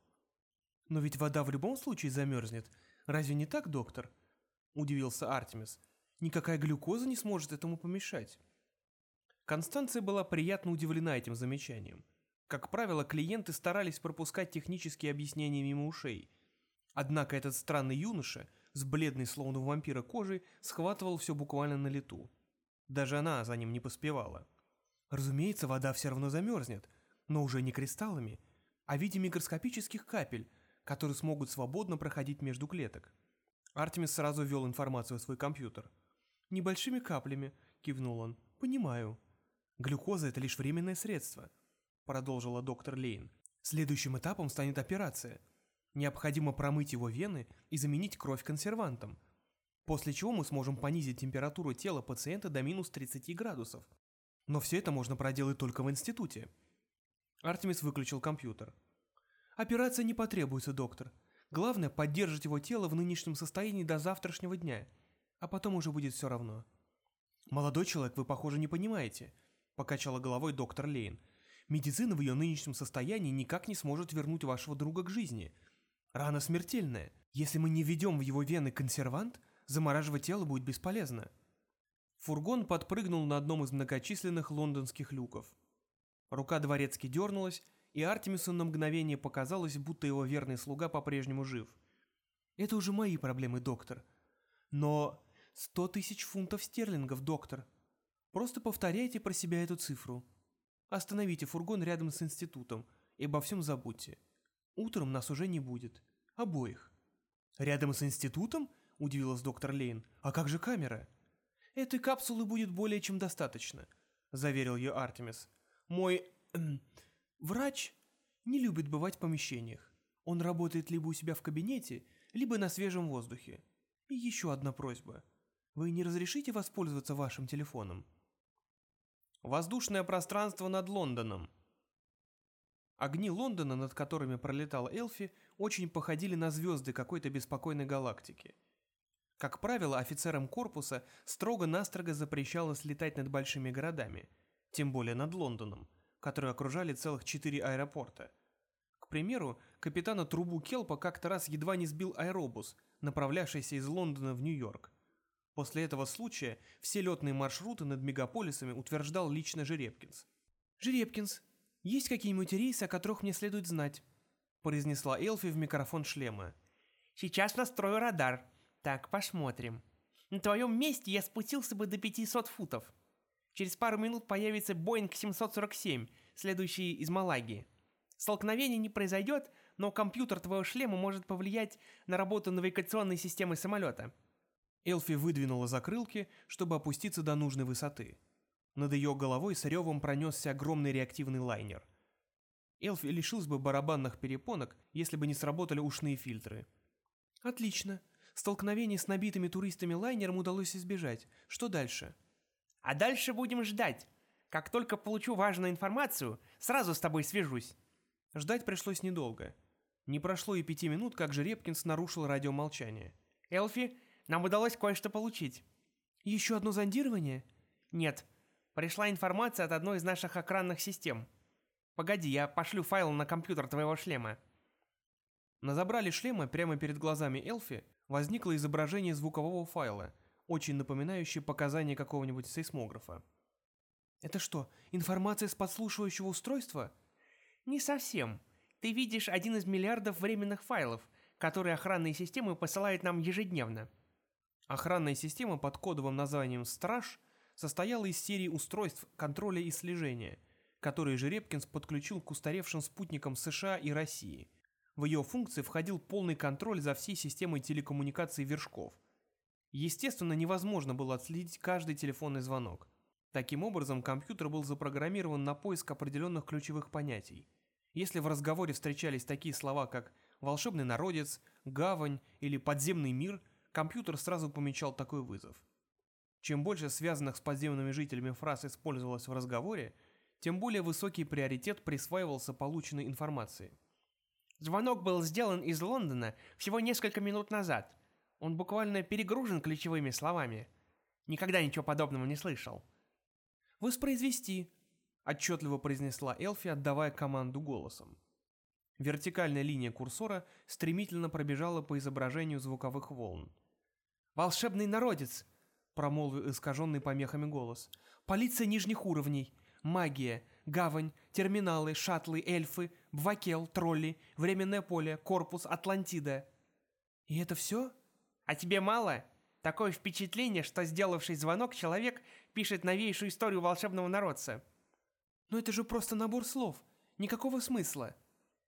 «Но ведь вода в любом случае замерзнет. Разве не так, доктор?» – удивился Артемис. «Никакая глюкоза не сможет этому помешать». Констанция была приятно удивлена этим замечанием. Как правило, клиенты старались пропускать технические объяснения мимо ушей – Однако этот странный юноша, с бледной словно у вампира кожей, схватывал все буквально на лету. Даже она за ним не поспевала. Разумеется, вода все равно замерзнет, но уже не кристаллами, а в виде микроскопических капель, которые смогут свободно проходить между клеток. Артемис сразу ввел информацию в свой компьютер. «Небольшими каплями», — кивнул он. «Понимаю». «Глюкоза — это лишь временное средство», — продолжила доктор Лейн. «Следующим этапом станет операция — Необходимо промыть его вены и заменить кровь консервантом, после чего мы сможем понизить температуру тела пациента до минус 30 градусов. Но все это можно проделать только в институте. Артемис выключил компьютер. Операция не потребуется, доктор. Главное, поддержать его тело в нынешнем состоянии до завтрашнего дня, а потом уже будет все равно. Молодой человек, вы, похоже, не понимаете, покачала головой доктор Лейн. Медицина в ее нынешнем состоянии никак не сможет вернуть вашего друга к жизни – Рана смертельная. Если мы не введем в его вены консервант, замораживать тело будет бесполезно. Фургон подпрыгнул на одном из многочисленных лондонских люков. Рука дворецки дернулась, и Артемису на мгновение показалось, будто его верный слуга по-прежнему жив. «Это уже мои проблемы, доктор. Но сто тысяч фунтов стерлингов, доктор. Просто повторяйте про себя эту цифру. Остановите фургон рядом с институтом и обо всем забудьте. Утром нас уже не будет. Обоих. Рядом с институтом? Удивилась доктор Лейн. А как же камера? Этой капсулы будет более чем достаточно, заверил ее Артемис. Мой эм, врач не любит бывать в помещениях. Он работает либо у себя в кабинете, либо на свежем воздухе. И еще одна просьба. Вы не разрешите воспользоваться вашим телефоном? Воздушное пространство над Лондоном, Огни Лондона, над которыми пролетал Элфи, очень походили на звезды какой-то беспокойной галактики. Как правило, офицерам корпуса строго-настрого запрещалось летать над большими городами, тем более над Лондоном, которые окружали целых четыре аэропорта. К примеру, капитана Трубу Келпа как-то раз едва не сбил аэробус, направлявшийся из Лондона в Нью-Йорк. После этого случая все летные маршруты над мегаполисами утверждал лично Жеребкинс. «Жеребкинс, «Есть какие-нибудь рейсы, о которых мне следует знать?» произнесла Элфи в микрофон шлема. «Сейчас настрою радар. Так, посмотрим. На твоем месте я спустился бы до 500 футов. Через пару минут появится Боинг 747, следующий из Малаги. Столкновение не произойдет, но компьютер твоего шлема может повлиять на работу навигационной системы самолета». Элфи выдвинула закрылки, чтобы опуститься до нужной высоты. Над ее головой с ревом пронесся огромный реактивный лайнер. Элфи лишился бы барабанных перепонок, если бы не сработали ушные фильтры. «Отлично. Столкновение с набитыми туристами лайнером удалось избежать. Что дальше?» «А дальше будем ждать. Как только получу важную информацию, сразу с тобой свяжусь». Ждать пришлось недолго. Не прошло и пяти минут, как Жеребкинс нарушил радиомолчание. «Элфи, нам удалось кое-что получить». «Еще одно зондирование?» «Нет, Пришла информация от одной из наших экранных систем. Погоди, я пошлю файл на компьютер твоего шлема. На забрали шлема прямо перед глазами Элфи возникло изображение звукового файла, очень напоминающее показания какого-нибудь сейсмографа. «Это что, информация с подслушивающего устройства?» «Не совсем. Ты видишь один из миллиардов временных файлов, которые охранные системы посылают нам ежедневно». Охранная система под кодовым названием «Страж» состояла из серии устройств контроля и слежения, которые Жеребкинс подключил к устаревшим спутникам США и России. В ее функции входил полный контроль за всей системой телекоммуникаций вершков. Естественно, невозможно было отследить каждый телефонный звонок. Таким образом, компьютер был запрограммирован на поиск определенных ключевых понятий. Если в разговоре встречались такие слова, как «волшебный народец», «гавань» или «подземный мир», компьютер сразу помечал такой вызов. Чем больше связанных с подземными жителями фраз использовалось в разговоре, тем более высокий приоритет присваивался полученной информации. Звонок был сделан из Лондона всего несколько минут назад. Он буквально перегружен ключевыми словами. Никогда ничего подобного не слышал. «Воспроизвести», — отчетливо произнесла Элфи, отдавая команду голосом. Вертикальная линия курсора стремительно пробежала по изображению звуковых волн. «Волшебный народец!» — промолвил искаженный помехами голос. «Полиция нижних уровней, магия, гавань, терминалы, шаттлы, эльфы, бвакел, тролли, временное поле, корпус, Атлантида». «И это все?» «А тебе мало?» Такое впечатление, что сделавший звонок человек пишет новейшую историю волшебного народца. Но это же просто набор слов. Никакого смысла.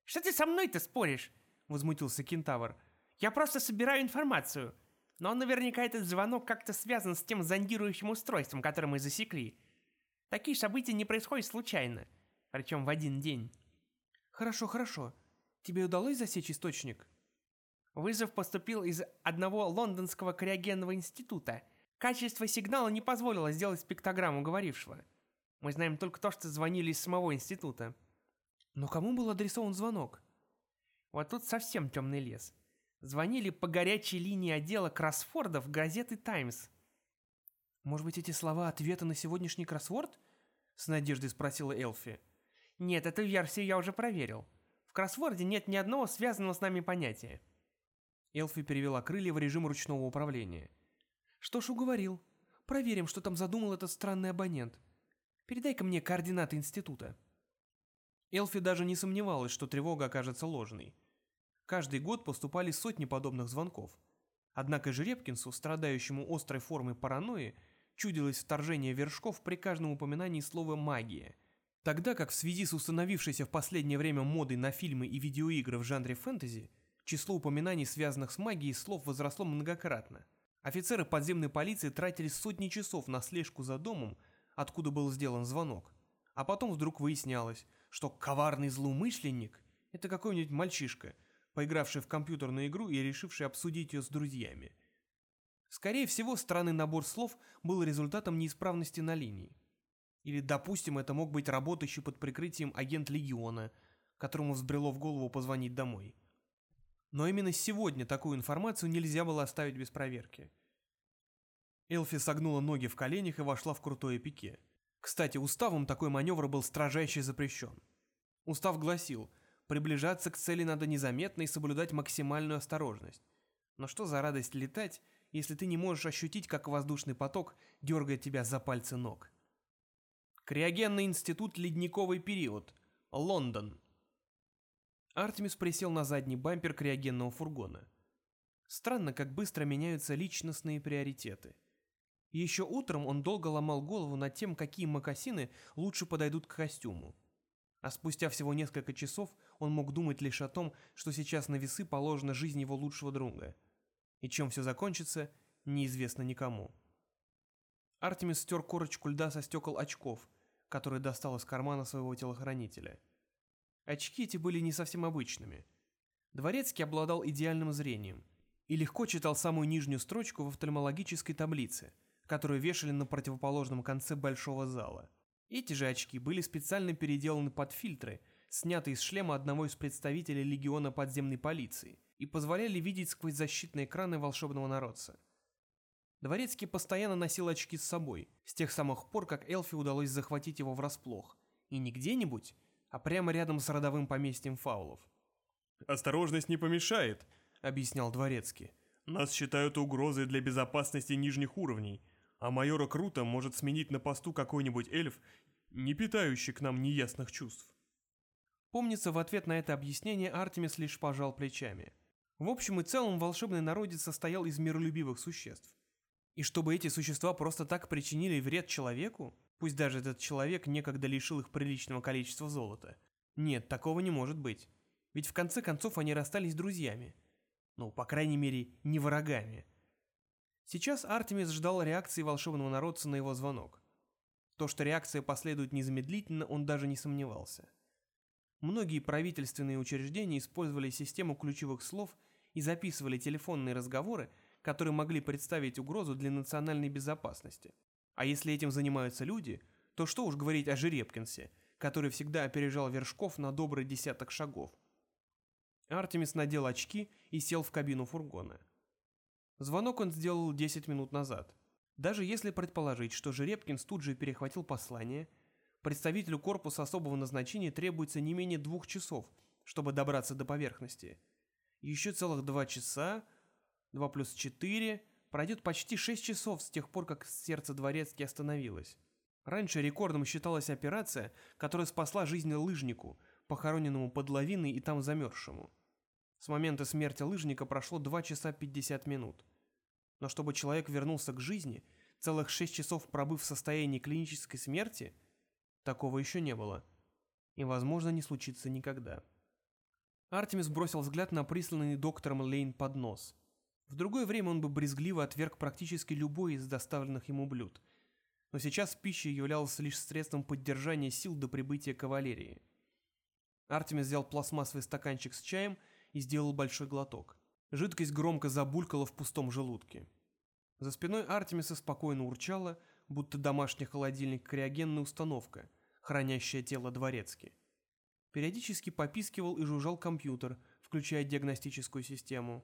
Что ты со мной-то споришь? Возмутился кентавр. Я просто собираю информацию. Но наверняка этот звонок как-то связан с тем зондирующим устройством, которое мы засекли. Такие события не происходят случайно. Причем в один день. Хорошо, хорошо. Тебе удалось засечь источник? Вызов поступил из одного лондонского криогенного института. Качество сигнала не позволило сделать спектрограмму говорившего. Мы знаем только то, что звонили из самого института. Но кому был адресован звонок? Вот тут совсем темный лес. Звонили по горячей линии отдела кроссфордов газеты «Таймс». «Может быть, эти слова ответа на сегодняшний кроссворд?» — с надеждой спросила Элфи. «Нет, эту версию я уже проверил. В кроссворде нет ни одного связанного с нами понятия». Элфи перевела крылья в режим ручного управления. «Что ж, уговорил. Проверим, что там задумал этот странный абонент. Передай-ка мне координаты института». Элфи даже не сомневалась, что тревога окажется ложной. Каждый год поступали сотни подобных звонков. Однако Жеребкинсу, страдающему острой формой паранойи, чудилось вторжение вершков при каждом упоминании слова «магия», тогда как в связи с установившейся в последнее время модой на фильмы и видеоигры в жанре фэнтези – Число упоминаний, связанных с магией, слов возросло многократно. Офицеры подземной полиции тратили сотни часов на слежку за домом, откуда был сделан звонок. А потом вдруг выяснялось, что коварный злоумышленник – это какой-нибудь мальчишка, поигравший в компьютерную игру и решивший обсудить ее с друзьями. Скорее всего, странный набор слов был результатом неисправности на линии. Или, допустим, это мог быть работающий под прикрытием агент Легиона, которому взбрело в голову позвонить домой. Но именно сегодня такую информацию нельзя было оставить без проверки. Элфи согнула ноги в коленях и вошла в крутое пике. Кстати, уставом такой маневр был строжайше запрещен. Устав гласил, приближаться к цели надо незаметно и соблюдать максимальную осторожность. Но что за радость летать, если ты не можешь ощутить, как воздушный поток дергает тебя за пальцы ног? Криогенный институт «Ледниковый период», Лондон, Артемис присел на задний бампер криогенного фургона. Странно, как быстро меняются личностные приоритеты. Еще утром он долго ломал голову над тем, какие мокасины лучше подойдут к костюму. А спустя всего несколько часов он мог думать лишь о том, что сейчас на весы положена жизнь его лучшего друга. И чем все закончится, неизвестно никому. Артемис стер корочку льда со стекол очков, которые достал из кармана своего телохранителя – Очки эти были не совсем обычными. Дворецкий обладал идеальным зрением и легко читал самую нижнюю строчку в офтальмологической таблице, которую вешали на противоположном конце большого зала. Эти же очки были специально переделаны под фильтры, снятые из шлема одного из представителей легиона подземной полиции, и позволяли видеть сквозь защитные экраны волшебного народца. Дворецкий постоянно носил очки с собой, с тех самых пор, как Элфи удалось захватить его врасплох. И не где-нибудь, а прямо рядом с родовым поместьем фаулов. «Осторожность не помешает», — объяснял Дворецкий. «Нас считают угрозой для безопасности нижних уровней, а майора Крута может сменить на посту какой-нибудь эльф, не питающий к нам неясных чувств». Помнится, в ответ на это объяснение Артемис лишь пожал плечами. В общем и целом, волшебный народец состоял из миролюбивых существ. И чтобы эти существа просто так причинили вред человеку, Пусть даже этот человек некогда лишил их приличного количества золота. Нет, такого не может быть. Ведь в конце концов они расстались друзьями. Ну, по крайней мере, не врагами. Сейчас Артемис ждал реакции волшебного народца на его звонок. То, что реакция последует незамедлительно, он даже не сомневался. Многие правительственные учреждения использовали систему ключевых слов и записывали телефонные разговоры, которые могли представить угрозу для национальной безопасности. А если этим занимаются люди, то что уж говорить о Жеребкинсе, который всегда опережал Вершков на добрый десяток шагов. Артемис надел очки и сел в кабину фургона. Звонок он сделал 10 минут назад. Даже если предположить, что Жеребкинс тут же перехватил послание, представителю корпуса особого назначения требуется не менее двух часов, чтобы добраться до поверхности. Еще целых два часа, 2 плюс 4, пройдет почти 6 часов с тех пор, как сердце Дворецки остановилось. Раньше рекордом считалась операция, которая спасла жизнь лыжнику, похороненному под лавиной и там замерзшему. С момента смерти лыжника прошло 2 часа 50 минут. Но чтобы человек вернулся к жизни, целых 6 часов пробыв в состоянии клинической смерти, такого еще не было. И, возможно, не случится никогда. Артемис бросил взгляд на присланный доктором Лейн поднос. В другое время он бы брезгливо отверг практически любой из доставленных ему блюд. Но сейчас пища являлась лишь средством поддержания сил до прибытия кавалерии. Артемис взял пластмассовый стаканчик с чаем и сделал большой глоток. Жидкость громко забулькала в пустом желудке. За спиной Артемиса спокойно урчала, будто домашний холодильник криогенная установка, хранящая тело дворецки. Периодически попискивал и жужжал компьютер, включая диагностическую систему.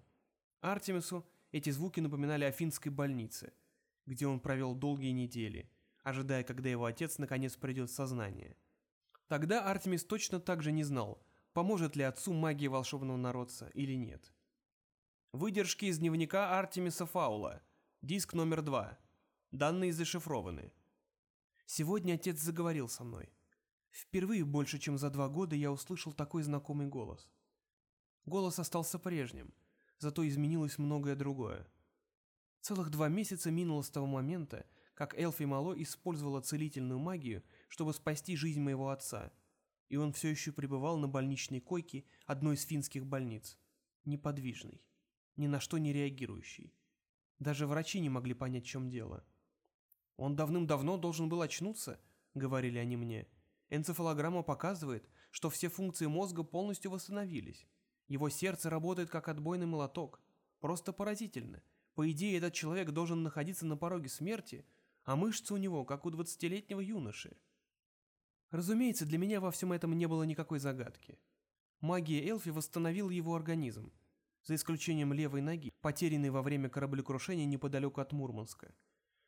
Артемису эти звуки напоминали о финской больнице, где он провел долгие недели, ожидая, когда его отец наконец придет в сознание. Тогда Артемис точно так же не знал, поможет ли отцу магия волшебного народца или нет. Выдержки из дневника Артемиса Фаула, диск номер два. Данные зашифрованы. Сегодня отец заговорил со мной. Впервые больше, чем за два года я услышал такой знакомый голос. Голос остался прежним, зато изменилось многое другое. Целых два месяца минуло с того момента, как Элфи Мало использовала целительную магию, чтобы спасти жизнь моего отца, и он все еще пребывал на больничной койке одной из финских больниц, неподвижный, ни на что не реагирующий. Даже врачи не могли понять, в чем дело. «Он давным-давно должен был очнуться», — говорили они мне. «Энцефалограмма показывает, что все функции мозга полностью восстановились. Его сердце работает как отбойный молоток. Просто поразительно. По идее, этот человек должен находиться на пороге смерти, а мышцы у него, как у двадцатилетнего юноши. Разумеется, для меня во всем этом не было никакой загадки. Магия Элфи восстановила его организм, за исключением левой ноги, потерянной во время кораблекрушения неподалеку от Мурманска.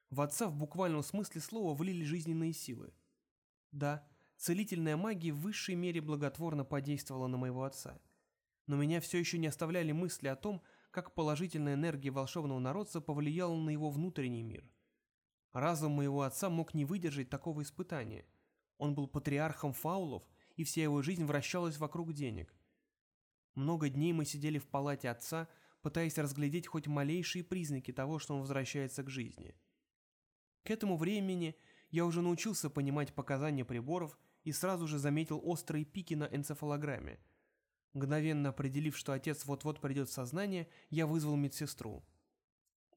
В отца в буквальном смысле слова влили жизненные силы. Да, целительная магия в высшей мере благотворно подействовала на моего отца. Но меня все еще не оставляли мысли о том, как положительная энергия волшебного народца повлияла на его внутренний мир. Разум моего отца мог не выдержать такого испытания. Он был патриархом фаулов, и вся его жизнь вращалась вокруг денег. Много дней мы сидели в палате отца, пытаясь разглядеть хоть малейшие признаки того, что он возвращается к жизни. К этому времени я уже научился понимать показания приборов и сразу же заметил острые пики на энцефалограмме – Мгновенно определив, что отец вот-вот придет в сознание, я вызвал медсестру.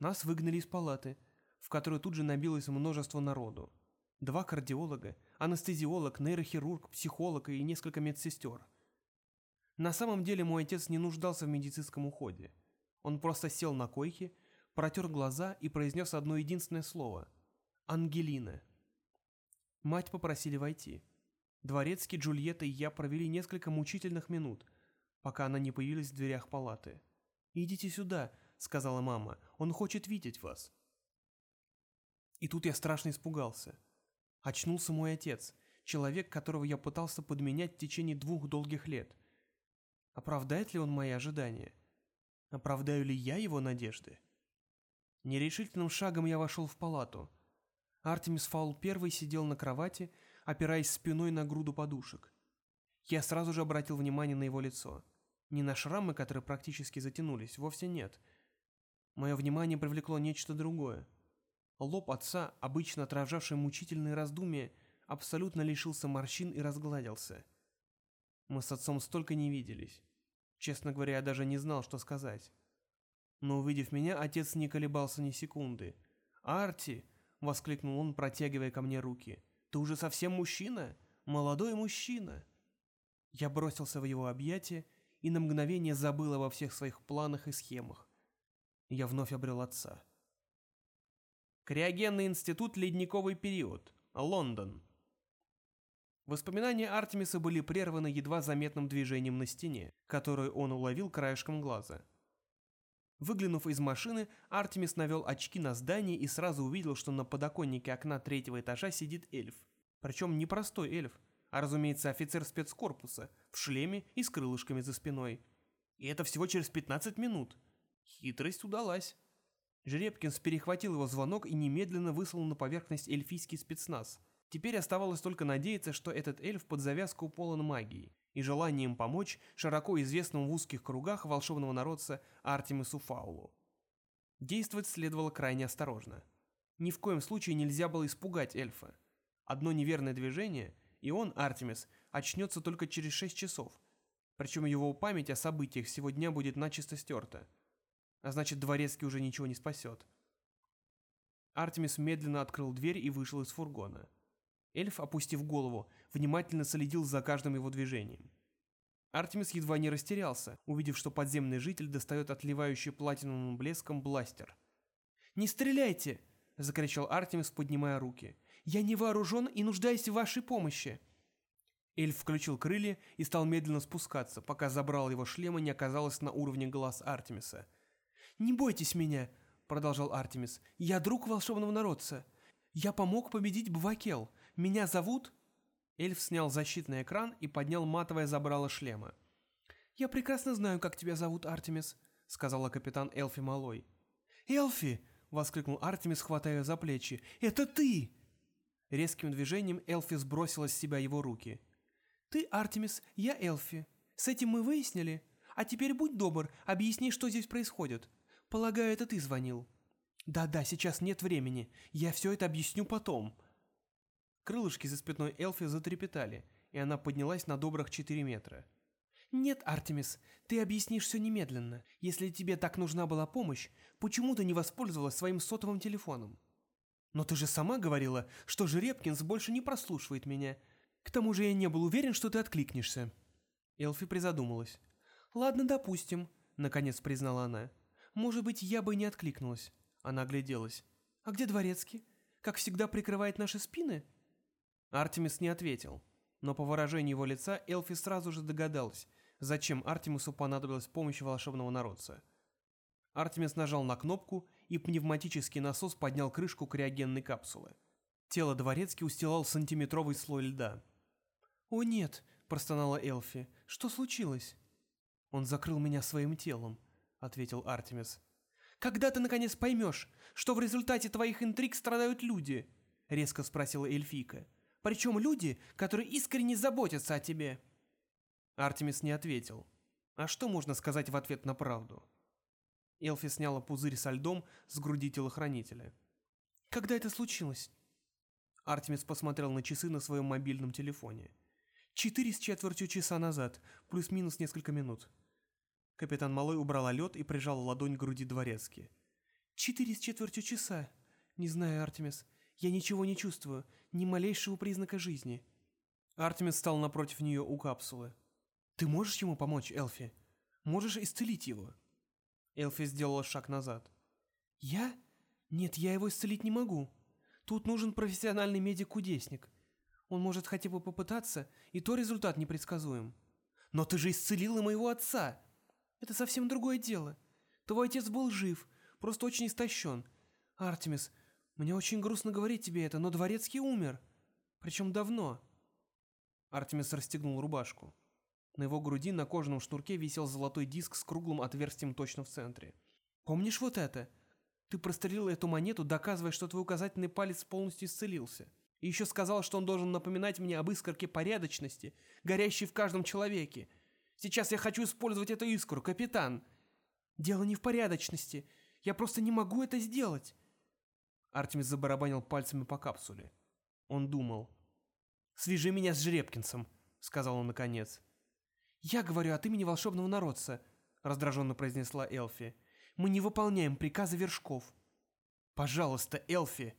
Нас выгнали из палаты, в которой тут же набилось множество народу. Два кардиолога, анестезиолог, нейрохирург, психолог и несколько медсестер. На самом деле мой отец не нуждался в медицинском уходе. Он просто сел на койке, протер глаза и произнес одно единственное слово – «Ангелина». Мать попросили войти. Дворецкий, Джульетта и я провели несколько мучительных минут – пока она не появилась в дверях палаты. «Идите сюда», — сказала мама, — «он хочет видеть вас». И тут я страшно испугался. Очнулся мой отец, человек, которого я пытался подменять в течение двух долгих лет. Оправдает ли он мои ожидания? Оправдаю ли я его надежды? Нерешительным шагом я вошел в палату. Артемис Фаул первый сидел на кровати, опираясь спиной на груду подушек. Я сразу же обратил внимание на его лицо — не на шрамы, которые практически затянулись, вовсе нет. Мое внимание привлекло нечто другое. Лоб отца, обычно отражавший мучительные раздумья, абсолютно лишился морщин и разгладился. Мы с отцом столько не виделись. Честно говоря, я даже не знал, что сказать. Но увидев меня, отец не колебался ни секунды. «Арти!» — воскликнул он, протягивая ко мне руки. «Ты уже совсем мужчина? Молодой мужчина!» Я бросился в его объятия и на мгновение забыл обо всех своих планах и схемах. Я вновь обрел отца. Криогенный институт «Ледниковый период», Лондон. Воспоминания Артемиса были прерваны едва заметным движением на стене, которое он уловил краешком глаза. Выглянув из машины, Артемис навел очки на здание и сразу увидел, что на подоконнике окна третьего этажа сидит эльф. Причем не простой эльф, а, разумеется, офицер спецкорпуса, в шлеме и с крылышками за спиной. И это всего через 15 минут. Хитрость удалась. Жеребкинс перехватил его звонок и немедленно выслал на поверхность эльфийский спецназ. Теперь оставалось только надеяться, что этот эльф под завязку полон магии и желанием помочь широко известному в узких кругах волшебного народца Артемису Фаулу. Действовать следовало крайне осторожно. Ни в коем случае нельзя было испугать эльфа. Одно неверное движение, и он, Артемис, очнется только через шесть часов. Причем его память о событиях всего дня будет начисто стерта. А значит, Дворецкий уже ничего не спасет. Артемис медленно открыл дверь и вышел из фургона. Эльф, опустив голову, внимательно следил за каждым его движением. Артемис едва не растерялся, увидев, что подземный житель достает отливающий платиновым блеском бластер. «Не стреляйте!» — закричал Артемис, поднимая руки. «Я не вооружен и нуждаюсь в вашей помощи!» Эльф включил крылья и стал медленно спускаться, пока забрал его шлема не оказалось на уровне глаз Артемиса. «Не бойтесь меня!» — продолжал Артемис. «Я друг волшебного народца. Я помог победить Бвакел. Меня зовут...» Эльф снял защитный экран и поднял матовое забрало шлема. «Я прекрасно знаю, как тебя зовут, Артемис», — сказала капитан Элфи Малой. «Элфи!» — воскликнул Артемис, хватая за плечи. «Это ты!» Резким движением Элфи сбросила с себя его руки. «Ты Артемис, я Элфи. С этим мы выяснили. А теперь будь добр, объясни, что здесь происходит. Полагаю, это ты звонил». «Да-да, сейчас нет времени. Я все это объясню потом», Крылышки за спиной Элфи затрепетали, и она поднялась на добрых 4 метра. «Нет, Артемис, ты объяснишь все немедленно. Если тебе так нужна была помощь, почему ты не воспользовалась своим сотовым телефоном?» «Но ты же сама говорила, что Жеребкинс больше не прослушивает меня. К тому же я не был уверен, что ты откликнешься». Элфи призадумалась. «Ладно, допустим», — наконец признала она. «Может быть, я бы не откликнулась». Она огляделась. «А где Дворецкий? Как всегда прикрывает наши спины?» Артемис не ответил, но по выражению его лица Элфи сразу же догадалась, зачем Артемису понадобилась помощь волшебного народца. Артемис нажал на кнопку, и пневматический насос поднял крышку криогенной капсулы. Тело Дворецки устилал сантиметровый слой льда. «О нет!» – простонала Элфи. «Что случилось?» «Он закрыл меня своим телом», – ответил Артемис. «Когда ты наконец поймешь, что в результате твоих интриг страдают люди?» – резко спросила эльфийка. Причем люди, которые искренне заботятся о тебе». Артемис не ответил. А что можно сказать в ответ на правду? Элфи сняла пузырь со льдом с груди телохранителя. «Когда это случилось?» Артемис посмотрел на часы на своем мобильном телефоне. «Четыре с четвертью часа назад, плюс-минус несколько минут». Капитан Малой убрала лед и прижала ладонь к груди дворецки. «Четыре с четвертью часа. Не знаю, Артемис. Я ничего не чувствую, ни малейшего признака жизни. Артемис стал напротив нее у капсулы. «Ты можешь ему помочь, Элфи? Можешь исцелить его?» Элфи сделала шаг назад. «Я? Нет, я его исцелить не могу. Тут нужен профессиональный медик-кудесник. Он может хотя бы попытаться, и то результат непредсказуем. Но ты же исцелила моего отца! Это совсем другое дело. Твой отец был жив, просто очень истощен. Артемис, мне очень грустно говорить тебе это, но Дворецкий умер. Причем давно. Артемис расстегнул рубашку. На его груди на кожаном шнурке висел золотой диск с круглым отверстием точно в центре. «Помнишь вот это? Ты прострелил эту монету, доказывая, что твой указательный палец полностью исцелился. И еще сказал, что он должен напоминать мне об искорке порядочности, горящей в каждом человеке. Сейчас я хочу использовать эту искру, капитан. Дело не в порядочности. Я просто не могу это сделать. Артемис забарабанил пальцами по капсуле. Он думал. «Свяжи меня с Жеребкинсом», — сказал он наконец. «Я говорю от имени волшебного народца», — раздраженно произнесла Элфи. Мы не выполняем приказы вершков. Пожалуйста, Элфи,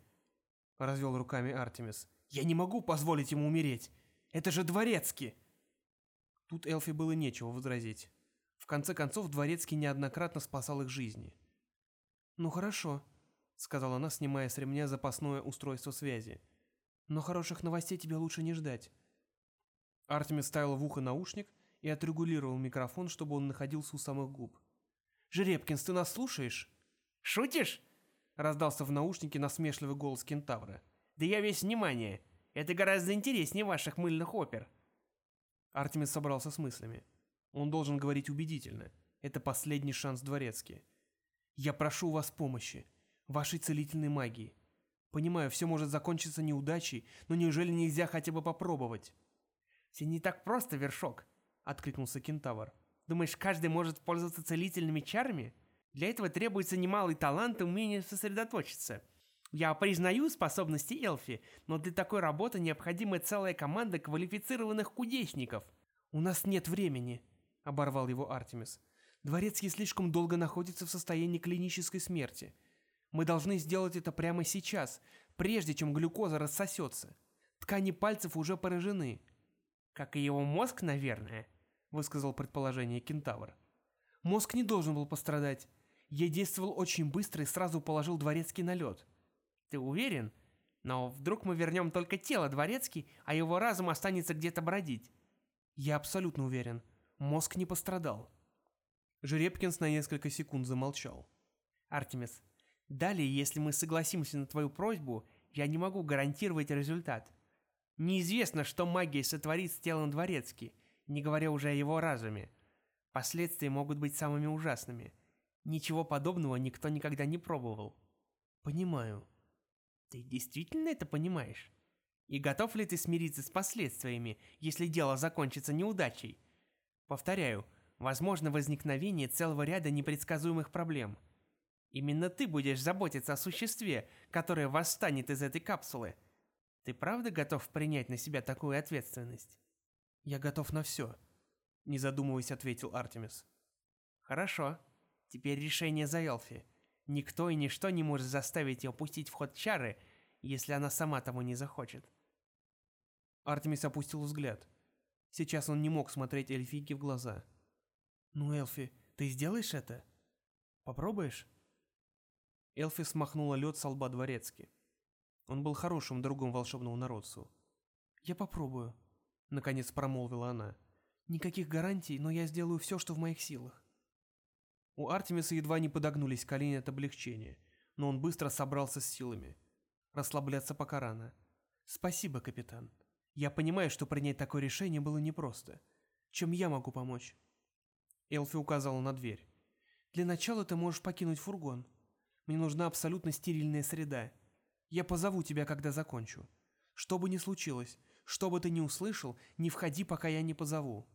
развел руками Артемис. Я не могу позволить ему умереть. Это же дворецкий. Тут Элфи было нечего возразить. В конце концов, дворецкий неоднократно спасал их жизни. «Ну хорошо», — сказала она, снимая с ремня запасное устройство связи. «Но хороших новостей тебе лучше не ждать». Артемис ставил в ухо наушник и отрегулировал микрофон, чтобы он находился у самых губ. «Жеребкинс, ты нас слушаешь?» «Шутишь?» — раздался в наушнике насмешливый голос кентавра. «Да я весь внимание. Это гораздо интереснее ваших мыльных опер». Артемис собрался с мыслями. Он должен говорить убедительно. Это последний шанс дворецки. «Я прошу у вас помощи. Вашей целительной магии. Понимаю, все может закончиться неудачей, но неужели нельзя хотя бы попробовать?» «Все не так просто, Вершок», — откликнулся кентавр. «Думаешь, каждый может пользоваться целительными чарами? Для этого требуется немалый талант и умение сосредоточиться. Я признаю способности Элфи, но для такой работы необходима целая команда квалифицированных кудесников». «У нас нет времени», — оборвал его Артемис. «Дворецкий слишком долго находится в состоянии клинической смерти. Мы должны сделать это прямо сейчас, прежде чем глюкоза рассосется. Ткани пальцев уже поражены». «Как и его мозг, наверное», — высказал предположение кентавр. «Мозг не должен был пострадать. Я действовал очень быстро и сразу положил дворецкий на лед». «Ты уверен? Но вдруг мы вернем только тело дворецкий, а его разум останется где-то бродить?» «Я абсолютно уверен. Мозг не пострадал». Жеребкинс на несколько секунд замолчал. «Артемис, далее, если мы согласимся на твою просьбу, я не могу гарантировать результат. Неизвестно, что магия сотворит с телом дворецкий, не говоря уже о его разуме. Последствия могут быть самыми ужасными. Ничего подобного никто никогда не пробовал. Понимаю. Ты действительно это понимаешь? И готов ли ты смириться с последствиями, если дело закончится неудачей? Повторяю, возможно возникновение целого ряда непредсказуемых проблем. Именно ты будешь заботиться о существе, которое восстанет из этой капсулы – ты правда готов принять на себя такую ответственность? Я готов на все, не задумываясь, ответил Артемис. Хорошо. Теперь решение за Элфи. Никто и ничто не может заставить ее пустить в ход чары, если она сама того не захочет. Артемис опустил взгляд. Сейчас он не мог смотреть эльфийке в глаза. «Ну, Элфи, ты сделаешь это? Попробуешь?» Элфи смахнула лед с лба дворецки. Он был хорошим другом волшебному народцу. «Я попробую», — наконец промолвила она. «Никаких гарантий, но я сделаю все, что в моих силах». У Артемиса едва не подогнулись колени от облегчения, но он быстро собрался с силами. Расслабляться пока рано. «Спасибо, капитан. Я понимаю, что принять такое решение было непросто. Чем я могу помочь?» Элфи указала на дверь. «Для начала ты можешь покинуть фургон. Мне нужна абсолютно стерильная среда, я позову тебя, когда закончу. Что бы ни случилось, что бы ты ни услышал, не входи, пока я не позову».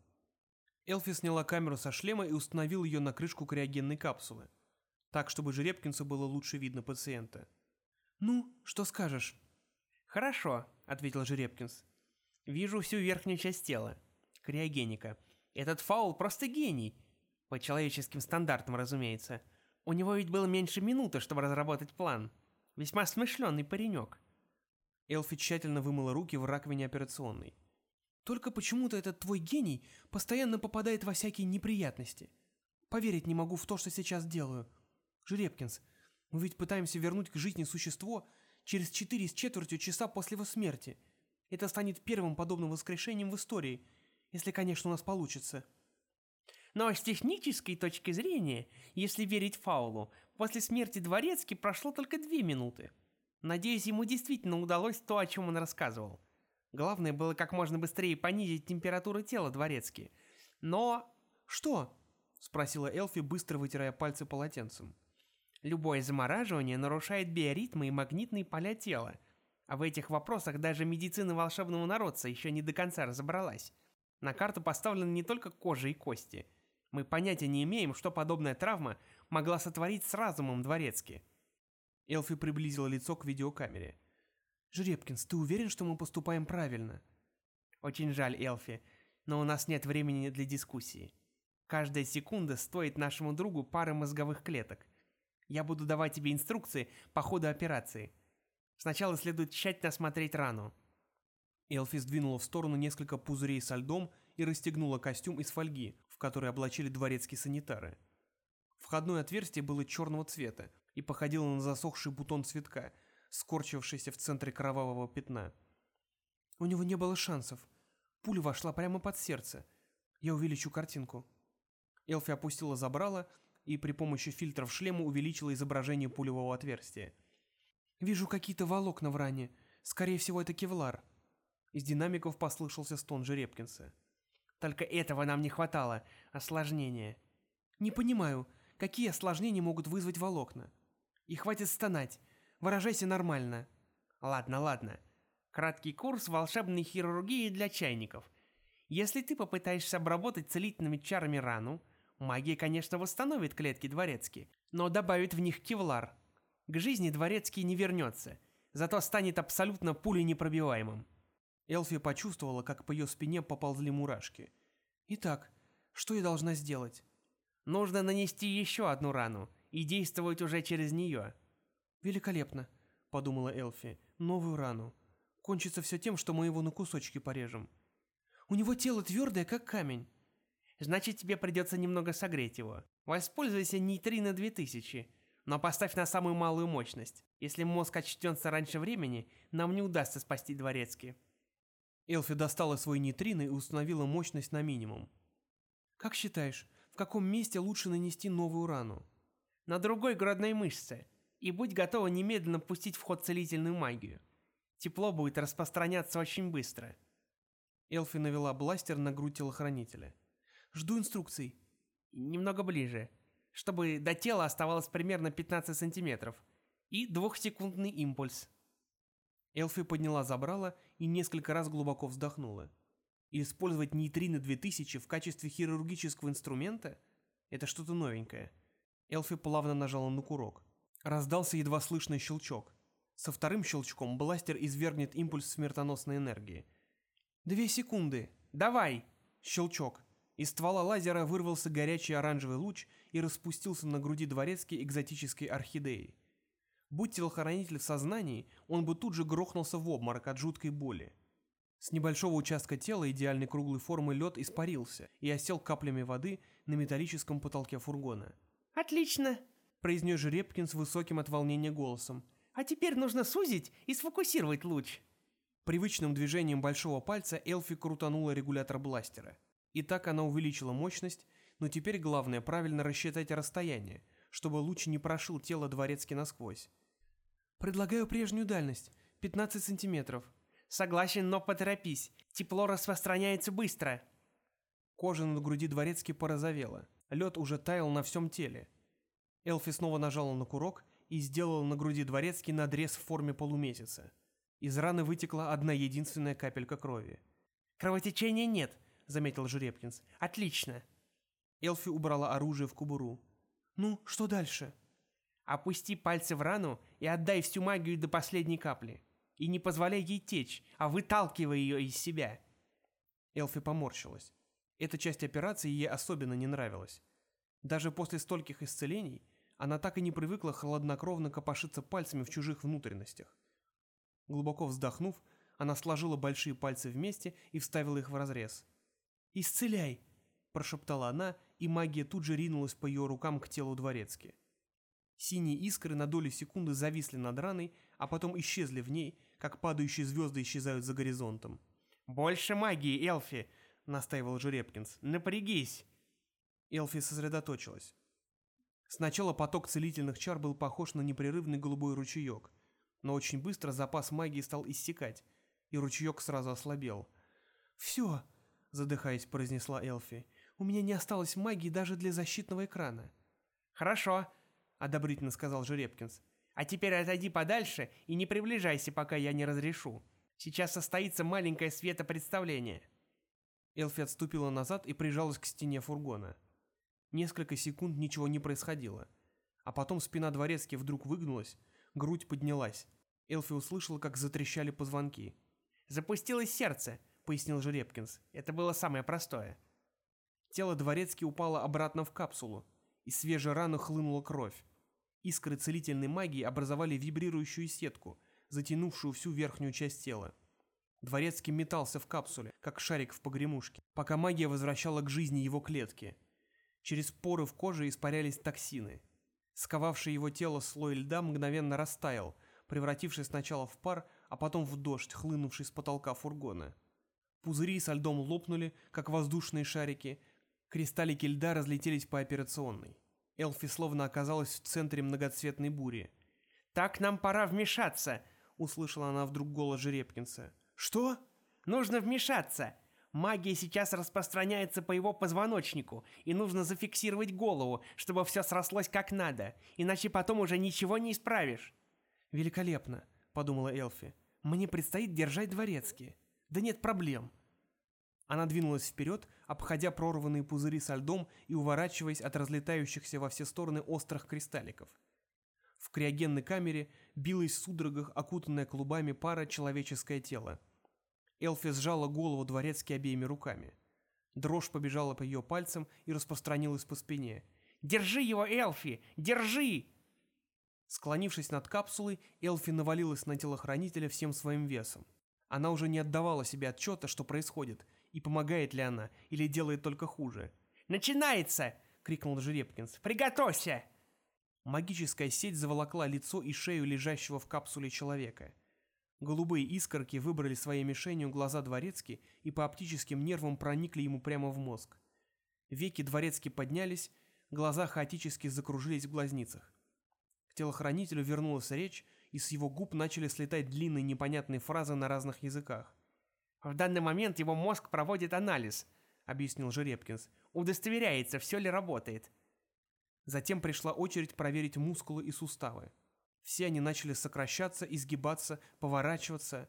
Элфи сняла камеру со шлема и установил ее на крышку криогенной капсулы, так, чтобы Жеребкинсу было лучше видно пациента. «Ну, что скажешь?» «Хорошо», — ответил Жеребкинс. «Вижу всю верхнюю часть тела. Криогеника. Этот фаул просто гений. По человеческим стандартам, разумеется. У него ведь было меньше минуты, чтобы разработать план». Весьма смышленый паренек. Элфи тщательно вымыла руки в раковине операционной. Только почему-то этот твой гений постоянно попадает во всякие неприятности. Поверить не могу в то, что сейчас делаю. Жеребкинс, мы ведь пытаемся вернуть к жизни существо через четыре с четвертью часа после его смерти. Это станет первым подобным воскрешением в истории, если, конечно, у нас получится. Но с технической точки зрения, если верить Фаулу, После смерти Дворецки прошло только две минуты. Надеюсь, ему действительно удалось то, о чем он рассказывал. Главное было как можно быстрее понизить температуру тела Дворецки. Но... «Что?» — спросила Элфи, быстро вытирая пальцы полотенцем. «Любое замораживание нарушает биоритмы и магнитные поля тела. А в этих вопросах даже медицина волшебного народца еще не до конца разобралась. На карту поставлены не только кожа и кости. Мы понятия не имеем, что подобная травма могла сотворить с разумом дворецки. Элфи приблизила лицо к видеокамере. «Жеребкинс, ты уверен, что мы поступаем правильно?» «Очень жаль, Элфи, но у нас нет времени для дискуссии. Каждая секунда стоит нашему другу пары мозговых клеток. Я буду давать тебе инструкции по ходу операции. Сначала следует тщательно осмотреть рану. Элфи сдвинула в сторону несколько пузырей со льдом и расстегнула костюм из фольги, в который облачили дворецкие санитары. Входное отверстие было черного цвета и походило на засохший бутон цветка, скорчившийся в центре кровавого пятна. У него не было шансов. Пуля вошла прямо под сердце. Я увеличу картинку. Элфи опустила забрала и при помощи фильтров шлема увеличила изображение пулевого отверстия. «Вижу какие-то волокна в ране. Скорее всего, это кевлар». Из динамиков послышался стон Жеребкинса. Только этого нам не хватало. Осложнения. «Не понимаю, какие осложнения могут вызвать волокна? И хватит стонать. Выражайся нормально». Ладно, ладно. Краткий курс волшебной хирургии для чайников. Если ты попытаешься обработать целительными чарами рану, магия, конечно, восстановит клетки дворецки, но добавит в них кевлар. К жизни дворецкий не вернется, зато станет абсолютно пуленепробиваемым. Элфи почувствовала, как по ее спине поползли мурашки. «Итак, что я должна сделать?» «Нужно нанести еще одну рану и действовать уже через нее». «Великолепно», — подумала Элфи, — «новую рану. Кончится все тем, что мы его на кусочки порежем. У него тело твердое, как камень. Значит, тебе придется немного согреть его. Воспользуйся нейтрино 2000, но поставь на самую малую мощность. Если мозг очтется раньше времени, нам не удастся спасти дворецкий. Элфи достала свой нейтрино и установила мощность на минимум. «Как считаешь, в каком месте лучше нанести новую рану?» «На другой грудной мышце. И будь готова немедленно пустить в ход целительную магию. Тепло будет распространяться очень быстро. Элфи навела бластер на грудь телохранителя. «Жду инструкций». «Немного ближе, чтобы до тела оставалось примерно 15 сантиметров. И двухсекундный импульс». Элфи подняла забрала и несколько раз глубоко вздохнула. использовать нейтрино 2000 в качестве хирургического инструмента – это что-то новенькое. Элфи плавно нажала на курок. Раздался едва слышный щелчок. Со вторым щелчком бластер извергнет импульс смертоносной энергии. «Две секунды! Давай!» Щелчок. Из ствола лазера вырвался горячий оранжевый луч и распустился на груди дворецкой экзотической орхидеи. Будь телохранитель в сознании, он бы тут же грохнулся в обморок от жуткой боли. С небольшого участка тела идеальной круглой формы лед испарился и осел каплями воды на металлическом потолке фургона. «Отлично!» – произнес Жеребкин с высоким от волнения голосом. А теперь нужно сузить и сфокусировать луч. Привычным движением большого пальца Элфи крутанула регулятор бластера. И так она увеличила мощность, но теперь главное правильно рассчитать расстояние, чтобы луч не прошил тело дворецки насквозь. «Предлагаю прежнюю дальность, 15 сантиметров». «Согласен, но поторопись, тепло распространяется быстро». Кожа на груди дворецки порозовела, лед уже таял на всем теле. Элфи снова нажала на курок, и сделал на груди дворецкий надрез в форме полумесяца. Из раны вытекла одна единственная капелька крови. «Кровотечения нет», — заметил Жеребкинс. «Отлично». Элфи убрала оружие в кубуру. «Ну, что дальше?» «Опусти пальцы в рану и отдай всю магию до последней капли. И не позволяй ей течь, а выталкивай ее из себя». Элфи поморщилась. Эта часть операции ей особенно не нравилась. Даже после стольких исцелений она так и не привыкла хладнокровно копошиться пальцами в чужих внутренностях. Глубоко вздохнув, она сложила большие пальцы вместе и вставила их в разрез. «Исцеляй!» – прошептала она, и магия тут же ринулась по ее рукам к телу дворецки. Синие искры на долю секунды зависли над раной, а потом исчезли в ней, как падающие звезды исчезают за горизонтом. «Больше магии, Элфи!» — настаивал Жеребкинс. «Напрягись!» Элфи сосредоточилась. Сначала поток целительных чар был похож на непрерывный голубой ручеек, но очень быстро запас магии стал иссякать, и ручеек сразу ослабел. «Все!» — задыхаясь, произнесла Элфи. «У меня не осталось магии даже для защитного экрана». «Хорошо», — одобрительно сказал Жеребкинс. «А теперь отойди подальше и не приближайся, пока я не разрешу. Сейчас состоится маленькое светопредставление». Элфи отступила назад и прижалась к стене фургона. Несколько секунд ничего не происходило. А потом спина дворецки вдруг выгнулась, грудь поднялась. Элфи услышала, как затрещали позвонки. «Запустилось сердце», — пояснил Жеребкинс. «Это было самое простое». Тело дворецки упало обратно в капсулу, и свежей раны хлынула кровь. Искры целительной магии образовали вибрирующую сетку, затянувшую всю верхнюю часть тела. Дворецкий метался в капсуле, как шарик в погремушке, пока магия возвращала к жизни его клетки. Через поры в коже испарялись токсины. Сковавший его тело слой льда мгновенно растаял, превратившись сначала в пар, а потом в дождь, хлынувший с потолка фургона. Пузыри со льдом лопнули, как воздушные шарики, кристаллики льда разлетелись по операционной. Элфи словно оказалась в центре многоцветной бури. «Так нам пора вмешаться!» — услышала она вдруг голос Жеребкинса. «Что?» «Нужно вмешаться! Магия сейчас распространяется по его позвоночнику, и нужно зафиксировать голову, чтобы все срослось как надо, иначе потом уже ничего не исправишь». «Великолепно», — подумала Элфи. «Мне предстоит держать дворецкие. Да нет проблем». Она двинулась вперед, обходя прорванные пузыри со льдом и уворачиваясь от разлетающихся во все стороны острых кристалликов. В криогенной камере билось в судорогах окутанное клубами пара человеческое тело. Элфи сжала голову дворецки обеими руками. Дрожь побежала по ее пальцам и распространилась по спине. «Держи его, Элфи! Держи!» Склонившись над капсулой, Элфи навалилась на телохранителя всем своим весом. Она уже не отдавала себе отчета, что происходит, и помогает ли она, или делает только хуже. «Начинается!» — крикнул Жеребкинс. «Приготовься!» Магическая сеть заволокла лицо и шею лежащего в капсуле человека. Голубые искорки выбрали своей мишенью глаза Дворецки и по оптическим нервам проникли ему прямо в мозг. Веки Дворецки поднялись, глаза хаотически закружились в глазницах. К телохранителю вернулась речь, и с его губ начали слетать длинные непонятные фразы на разных языках. «В данный момент его мозг проводит анализ», — объяснил Жеребкинс. «Удостоверяется, все ли работает». Затем пришла очередь проверить мускулы и суставы. Все они начали сокращаться, изгибаться, поворачиваться.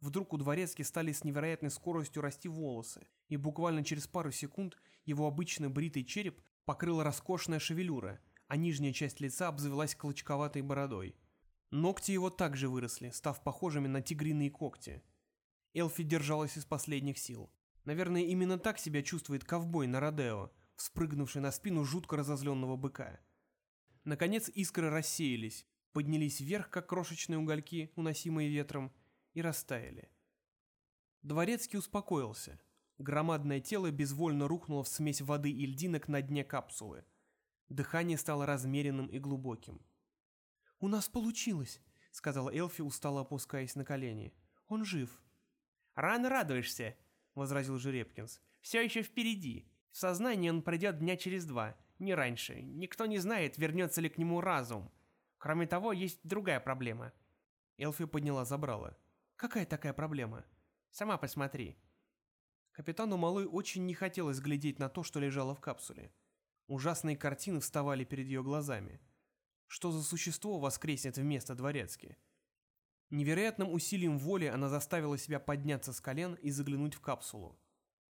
Вдруг у Дворецки стали с невероятной скоростью расти волосы, и буквально через пару секунд его обычно бритый череп покрыла роскошная шевелюра, а нижняя часть лица обзавелась клочковатой бородой. Ногти его также выросли, став похожими на тигриные когти. Элфи держалась из последних сил. Наверное, именно так себя чувствует ковбой на Родео, вспрыгнувший на спину жутко разозленного быка. Наконец искры рассеялись, поднялись вверх, как крошечные угольки, уносимые ветром, и растаяли. Дворецкий успокоился. Громадное тело безвольно рухнуло в смесь воды и льдинок на дне капсулы. Дыхание стало размеренным и глубоким. «У нас получилось», — сказала Элфи, устало опускаясь на колени. «Он жив». «Рано радуешься», — возразил Жеребкинс. «Все еще впереди. В сознание он придет дня через два, не раньше. Никто не знает, вернется ли к нему разум. Кроме того, есть другая проблема». Элфи подняла забрала. «Какая такая проблема?» «Сама посмотри». Капитану Малой очень не хотелось глядеть на то, что лежало в капсуле. Ужасные картины вставали перед ее глазами. Что за существо воскреснет вместо дворецки? Невероятным усилием воли она заставила себя подняться с колен и заглянуть в капсулу.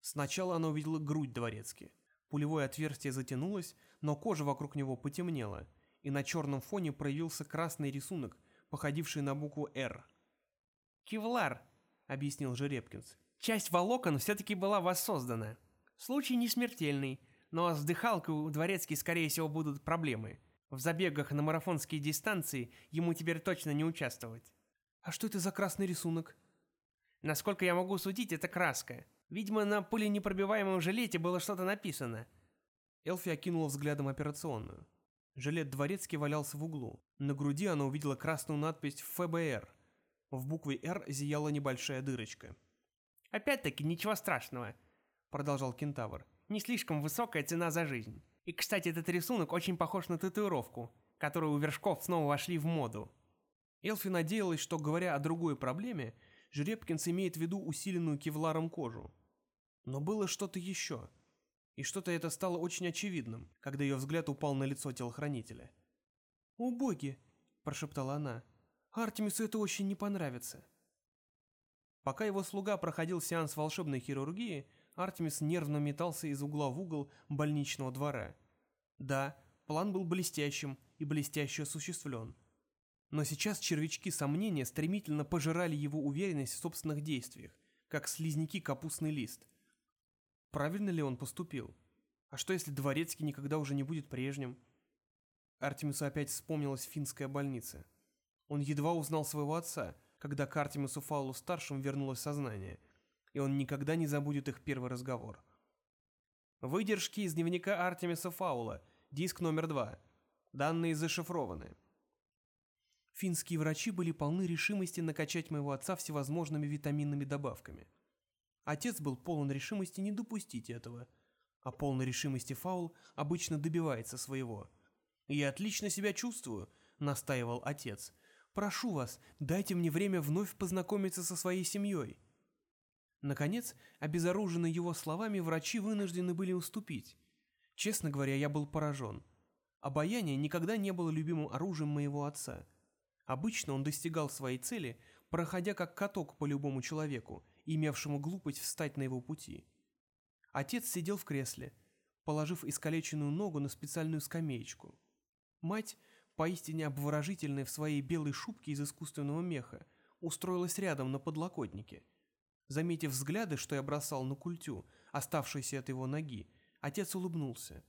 Сначала она увидела грудь дворецки. Пулевое отверстие затянулось, но кожа вокруг него потемнела, и на черном фоне проявился красный рисунок, походивший на букву «Р». «Кевлар», — объяснил Жеребкинс. «Часть волокон все-таки была воссоздана. Случай не смертельный, но с дыхалкой у дворецкий, скорее всего, будут проблемы. В забегах на марафонские дистанции ему теперь точно не участвовать». «А что это за красный рисунок?» «Насколько я могу судить, это краска. Видимо, на пуленепробиваемом жилете было что-то написано». Элфи окинула взглядом операционную. Жилет дворецкий валялся в углу. На груди она увидела красную надпись «ФБР». В букве «Р» зияла небольшая дырочка. «Опять-таки, ничего страшного», — продолжал кентавр. «Не слишком высокая цена за жизнь. И, кстати, этот рисунок очень похож на татуировку, которую у вершков снова вошли в моду. Элфи надеялась, что, говоря о другой проблеме, Жеребкинс имеет в виду усиленную кевларом кожу. Но было что-то еще. И что-то это стало очень очевидным, когда ее взгляд упал на лицо телохранителя. «О боги!» – прошептала она. «Артемису это очень не понравится». Пока его слуга проходил сеанс волшебной хирургии, Артемис нервно метался из угла в угол больничного двора. Да, план был блестящим и блестяще осуществлен – но сейчас червячки сомнения стремительно пожирали его уверенность в собственных действиях, как слизняки капустный лист. Правильно ли он поступил? А что если Дворецкий никогда уже не будет прежним? Артемису опять вспомнилась финская больница. Он едва узнал своего отца, когда к Артемису Фаулу-старшему вернулось сознание, и он никогда не забудет их первый разговор. Выдержки из дневника Артемиса Фаула, диск номер два. Данные зашифрованы. Финские врачи были полны решимости накачать моего отца всевозможными витаминными добавками. Отец был полон решимости не допустить этого, а полной решимости Фаул обычно добивается своего. «Я отлично себя чувствую», — настаивал отец. «Прошу вас, дайте мне время вновь познакомиться со своей семьей». Наконец, обезоруженные его словами, врачи вынуждены были уступить. Честно говоря, я был поражен. Обаяние никогда не было любимым оружием моего отца. Обычно он достигал своей цели, проходя как каток по любому человеку, имевшему глупость встать на его пути. Отец сидел в кресле, положив искалеченную ногу на специальную скамеечку. Мать, поистине обворожительная в своей белой шубке из искусственного меха, устроилась рядом на подлокотнике. Заметив взгляды, что я бросал на культю, оставшиеся от его ноги, отец улыбнулся.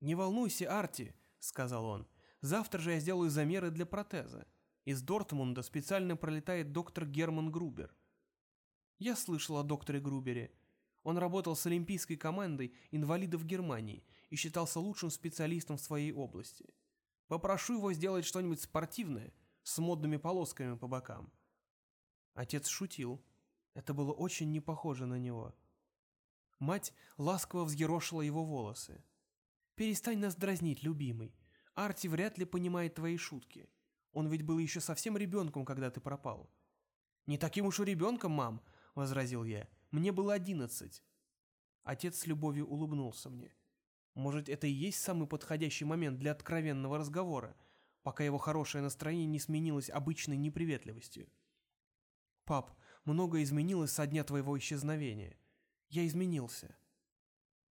«Не волнуйся, Арти», — сказал он, — «завтра же я сделаю замеры для протеза. Из Дортмунда специально пролетает доктор Герман Грубер. Я слышал о докторе Грубере. Он работал с олимпийской командой инвалидов Германии и считался лучшим специалистом в своей области. Попрошу его сделать что-нибудь спортивное, с модными полосками по бокам. Отец шутил. Это было очень не похоже на него. Мать ласково взъерошила его волосы. «Перестань нас дразнить, любимый. Арти вряд ли понимает твои шутки. Он ведь был еще совсем ребенком, когда ты пропал». «Не таким уж и ребенком, мам», — возразил я. «Мне было одиннадцать». Отец с любовью улыбнулся мне. Может, это и есть самый подходящий момент для откровенного разговора, пока его хорошее настроение не сменилось обычной неприветливостью. «Пап, многое изменилось со дня твоего исчезновения. Я изменился».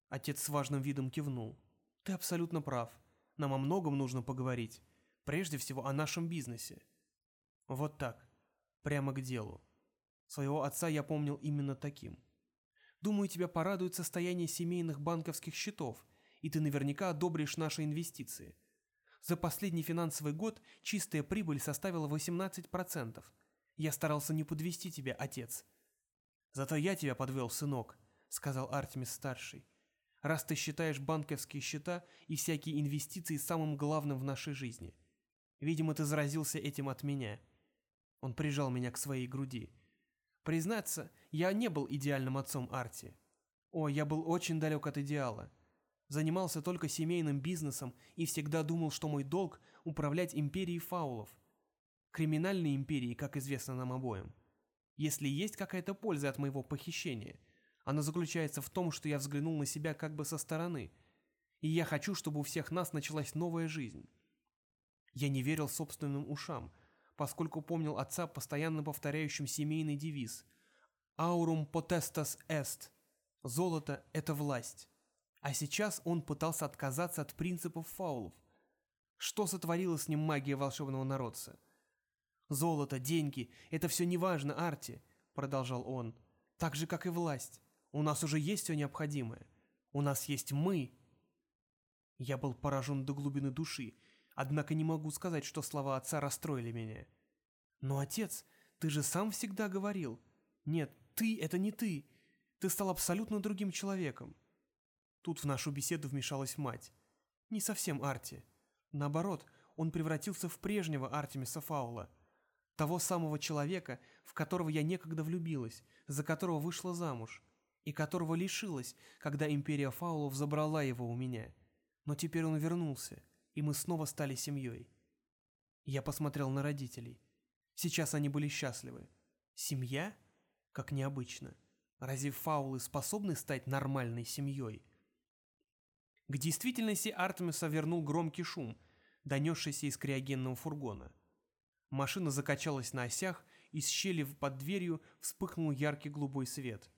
Отец с важным видом кивнул. «Ты абсолютно прав. Нам о многом нужно поговорить. Прежде всего о нашем бизнесе. Вот так. Прямо к делу. Своего отца я помнил именно таким. Думаю, тебя порадует состояние семейных банковских счетов, и ты наверняка одобришь наши инвестиции. За последний финансовый год чистая прибыль составила 18%. Я старался не подвести тебя, отец. Зато я тебя подвел, сынок, сказал Артемис-старший. Раз ты считаешь банковские счета и всякие инвестиции самым главным в нашей жизни. Видимо, ты заразился этим от меня. Он прижал меня к своей груди. Признаться, я не был идеальным отцом Арти. О, я был очень далек от идеала. Занимался только семейным бизнесом и всегда думал, что мой долг – управлять империей фаулов. Криминальной империей, как известно нам обоим. Если есть какая-то польза от моего похищения, она заключается в том, что я взглянул на себя как бы со стороны. И я хочу, чтобы у всех нас началась новая жизнь. Я не верил собственным ушам, поскольку помнил отца, постоянно повторяющим семейный девиз «Aurum potestas est» – «Золото – это власть». А сейчас он пытался отказаться от принципов фаулов. Что сотворила с ним магия волшебного народца? «Золото, деньги – это все неважно, Арти», – продолжал он. «Так же, как и власть. У нас уже есть все необходимое. У нас есть мы». Я был поражен до глубины души – Однако не могу сказать, что слова отца расстроили меня. «Но, отец, ты же сам всегда говорил...» «Нет, ты — это не ты. Ты стал абсолютно другим человеком». Тут в нашу беседу вмешалась мать. «Не совсем Арти. Наоборот, он превратился в прежнего Артемиса Фаула. Того самого человека, в которого я некогда влюбилась, за которого вышла замуж, и которого лишилась, когда империя Фаулов забрала его у меня. Но теперь он вернулся, и мы снова стали семьей. Я посмотрел на родителей. Сейчас они были счастливы. Семья? Как необычно. Разве фаулы способны стать нормальной семьей? К действительности Артемиса вернул громкий шум, донесшийся из криогенного фургона. Машина закачалась на осях, из щели под дверью вспыхнул яркий голубой свет.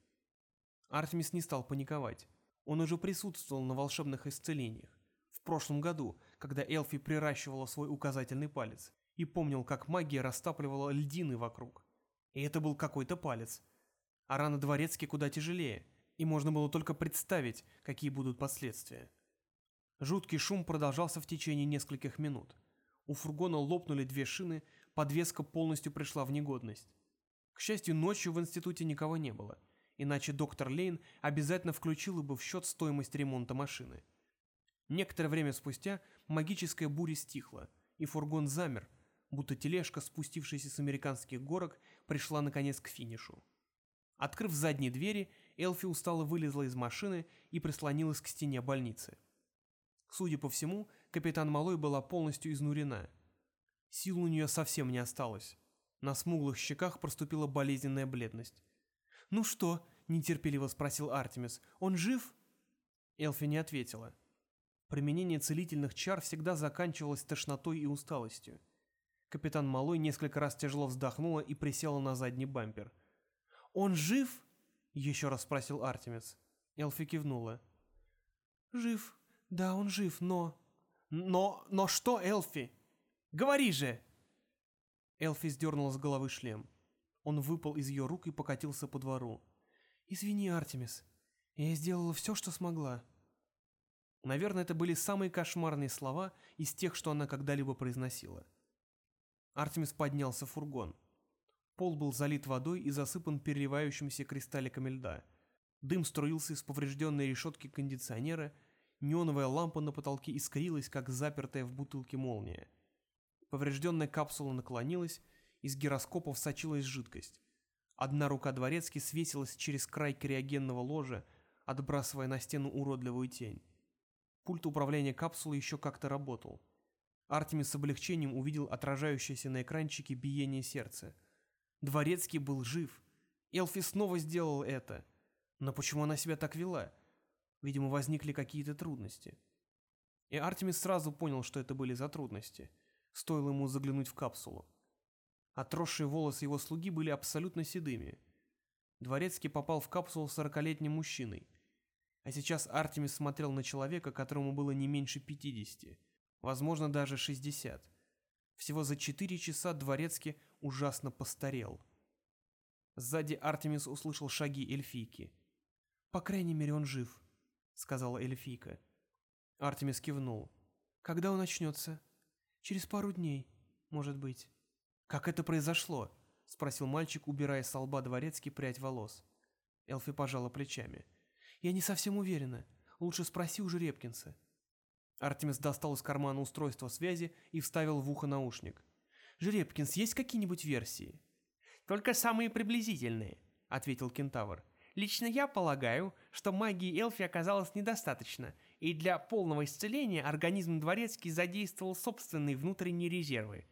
Артемис не стал паниковать. Он уже присутствовал на волшебных исцелениях. В прошлом году, когда Элфи приращивала свой указательный палец, и помнил, как магия растапливала льдины вокруг. И это был какой-то палец. А рана дворецки куда тяжелее, и можно было только представить, какие будут последствия. Жуткий шум продолжался в течение нескольких минут. У фургона лопнули две шины, подвеска полностью пришла в негодность. К счастью, ночью в институте никого не было, иначе доктор Лейн обязательно включил бы в счет стоимость ремонта машины. Некоторое время спустя магическая буря стихла, и фургон замер, будто тележка, спустившаяся с американских горок, пришла наконец к финишу. Открыв задние двери, Элфи устало вылезла из машины и прислонилась к стене больницы. Судя по всему, капитан Малой была полностью изнурена. Сил у нее совсем не осталось. На смуглых щеках проступила болезненная бледность. «Ну что?» – нетерпеливо спросил Артемис. «Он жив?» Элфи не ответила. Применение целительных чар всегда заканчивалось тошнотой и усталостью. Капитан Малой несколько раз тяжело вздохнула и присела на задний бампер. «Он жив?» — еще раз спросил Артемис. Элфи кивнула. «Жив. Да, он жив, но...» «Но... но что, Элфи? Говори же!» Элфи сдернула с головы шлем. Он выпал из ее рук и покатился по двору. «Извини, Артемис. Я сделала все, что смогла». Наверное, это были самые кошмарные слова из тех, что она когда-либо произносила. Артемис поднялся в фургон. Пол был залит водой и засыпан переливающимися кристалликами льда. Дым струился из поврежденной решетки кондиционера, неоновая лампа на потолке искрилась, как запертая в бутылке молния. Поврежденная капсула наклонилась, из гироскопов сочилась жидкость. Одна рука дворецки свесилась через край криогенного ложа, отбрасывая на стену уродливую тень. Пульт управления капсулой еще как-то работал. Артемис с облегчением увидел отражающееся на экранчике биение сердца. Дворецкий был жив. Элфи снова сделал это. Но почему она себя так вела? Видимо, возникли какие-то трудности. И Артемис сразу понял, что это были за трудности. Стоило ему заглянуть в капсулу. Отросшие волосы его слуги были абсолютно седыми. Дворецкий попал в капсулу сорокалетним мужчиной. А сейчас Артемис смотрел на человека, которому было не меньше 50, возможно, даже 60. Всего за 4 часа Дворецкий ужасно постарел. Сзади Артемис услышал шаги эльфийки. «По крайней мере, он жив», — сказала эльфийка. Артемис кивнул. «Когда он начнется?» «Через пару дней, может быть». «Как это произошло?» — спросил мальчик, убирая с лба Дворецкий прядь волос. Элфи пожала плечами. «Я не совсем уверена. Лучше спроси у Жеребкинса». Артемис достал из кармана устройство связи и вставил в ухо наушник. «Жеребкинс, есть какие-нибудь версии?» «Только самые приблизительные», — ответил кентавр. «Лично я полагаю, что магии Элфи оказалось недостаточно, и для полного исцеления организм Дворецкий задействовал собственные внутренние резервы.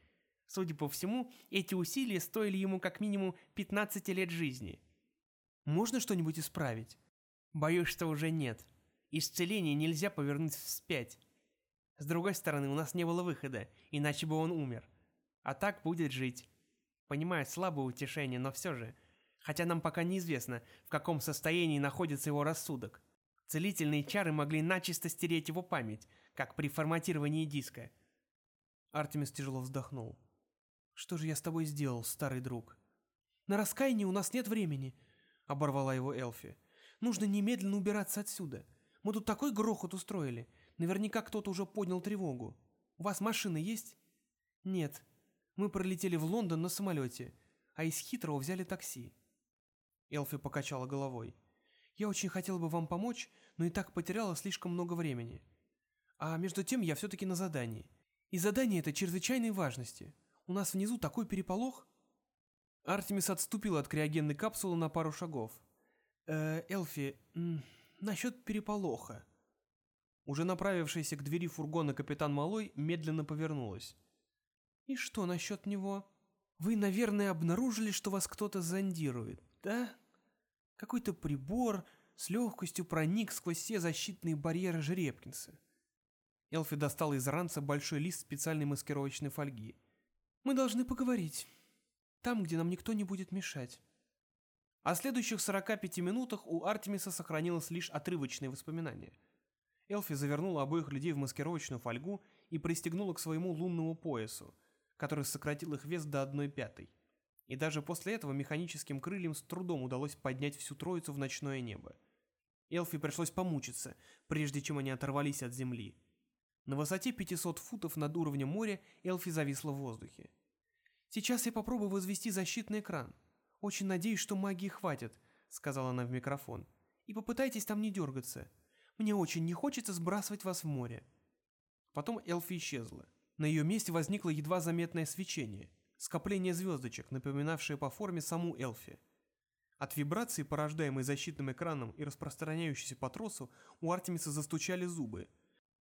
Судя по всему, эти усилия стоили ему как минимум 15 лет жизни». «Можно что-нибудь исправить?» Боюсь, что уже нет. Исцеление нельзя повернуть вспять. С другой стороны, у нас не было выхода, иначе бы он умер. А так будет жить. Понимаю, слабое утешение, но все же. Хотя нам пока неизвестно, в каком состоянии находится его рассудок. Целительные чары могли начисто стереть его память, как при форматировании диска. Артемис тяжело вздохнул. «Что же я с тобой сделал, старый друг?» «На раскаяние у нас нет времени», — оборвала его Элфи. Нужно немедленно убираться отсюда. Мы тут такой грохот устроили. Наверняка кто-то уже поднял тревогу. У вас машина есть? Нет. Мы пролетели в Лондон на самолете, а из Хитрого взяли такси. Элфи покачала головой. Я очень хотела бы вам помочь, но и так потеряла слишком много времени. А между тем я все-таки на задании. И задание это чрезвычайной важности. У нас внизу такой переполох. Артемис отступил от криогенной капсулы на пару шагов. Э, Элфи, насчет переполоха. Уже направившаяся к двери фургона капитан Малой медленно повернулась. И что насчет него? Вы, наверное, обнаружили, что вас кто-то зондирует, да? Какой-то прибор с легкостью проник сквозь все защитные барьеры Жеребкинса. Элфи достала из ранца большой лист специальной маскировочной фольги. «Мы должны поговорить. Там, где нам никто не будет мешать». О следующих 45 минутах у Артемиса сохранилось лишь отрывочные воспоминания. Элфи завернула обоих людей в маскировочную фольгу и пристегнула к своему лунному поясу, который сократил их вес до одной пятой. И даже после этого механическим крыльям с трудом удалось поднять всю троицу в ночное небо. Элфи пришлось помучиться, прежде чем они оторвались от земли. На высоте 500 футов над уровнем моря Элфи зависла в воздухе. «Сейчас я попробую возвести защитный экран. Очень надеюсь, что магии хватит», — сказала она в микрофон. «И попытайтесь там не дергаться. Мне очень не хочется сбрасывать вас в море». Потом Элфи исчезла. На ее месте возникло едва заметное свечение, скопление звездочек, напоминавшее по форме саму Элфи. От вибрации, порождаемой защитным экраном и распространяющейся по тросу, у Артемиса застучали зубы.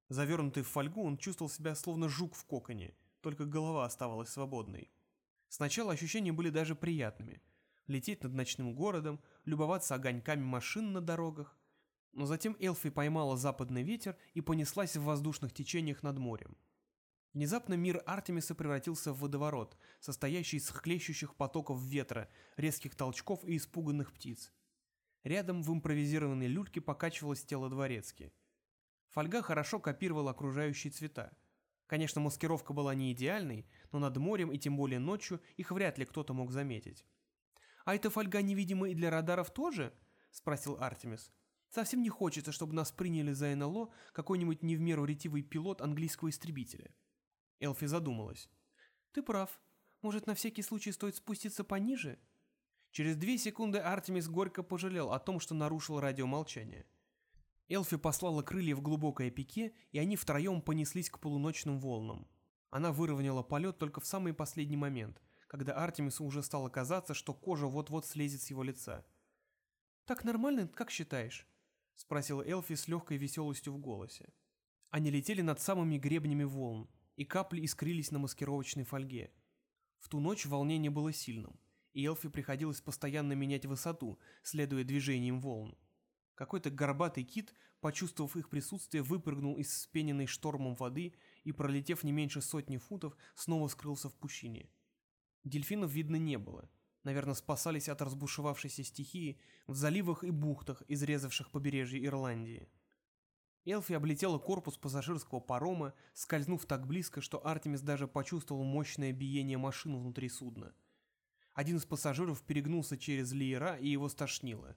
Завернутый в фольгу, он чувствовал себя словно жук в коконе, только голова оставалась свободной. Сначала ощущения были даже приятными. Лететь над ночным городом, любоваться огоньками машин на дорогах. Но затем Элфи поймала западный ветер и понеслась в воздушных течениях над морем. Внезапно мир Артемиса превратился в водоворот, состоящий из хлещущих потоков ветра, резких толчков и испуганных птиц. Рядом в импровизированной люльке покачивалось тело дворецки. Фольга хорошо копировала окружающие цвета. Конечно, маскировка была не идеальной, но над морем и тем более ночью их вряд ли кто-то мог заметить. «А эта фольга невидима и для радаров тоже?» — спросил Артемис. «Совсем не хочется, чтобы нас приняли за НЛО какой-нибудь не в меру ретивый пилот английского истребителя». Элфи задумалась. «Ты прав. Может, на всякий случай стоит спуститься пониже?» Через две секунды Артемис горько пожалел о том, что нарушил радиомолчание. Элфи послала крылья в глубокое пике, и они втроем понеслись к полуночным волнам. Она выровняла полет только в самый последний момент, когда Артемису уже стало казаться, что кожа вот-вот слезет с его лица. «Так нормально, как считаешь?» — спросила Элфи с легкой веселостью в голосе. Они летели над самыми гребнями волн, и капли искрились на маскировочной фольге. В ту ночь волнение было сильным, и Элфи приходилось постоянно менять высоту, следуя движениям волн. Какой-то горбатый кит, почувствовав их присутствие, выпрыгнул из спененной штормом воды и, пролетев не меньше сотни футов, снова скрылся в пучине. Дельфинов видно не было. Наверное, спасались от разбушевавшейся стихии в заливах и бухтах, изрезавших побережье Ирландии. Элфи облетела корпус пассажирского парома, скользнув так близко, что Артемис даже почувствовал мощное биение машин внутри судна. Один из пассажиров перегнулся через леера, и его стошнило.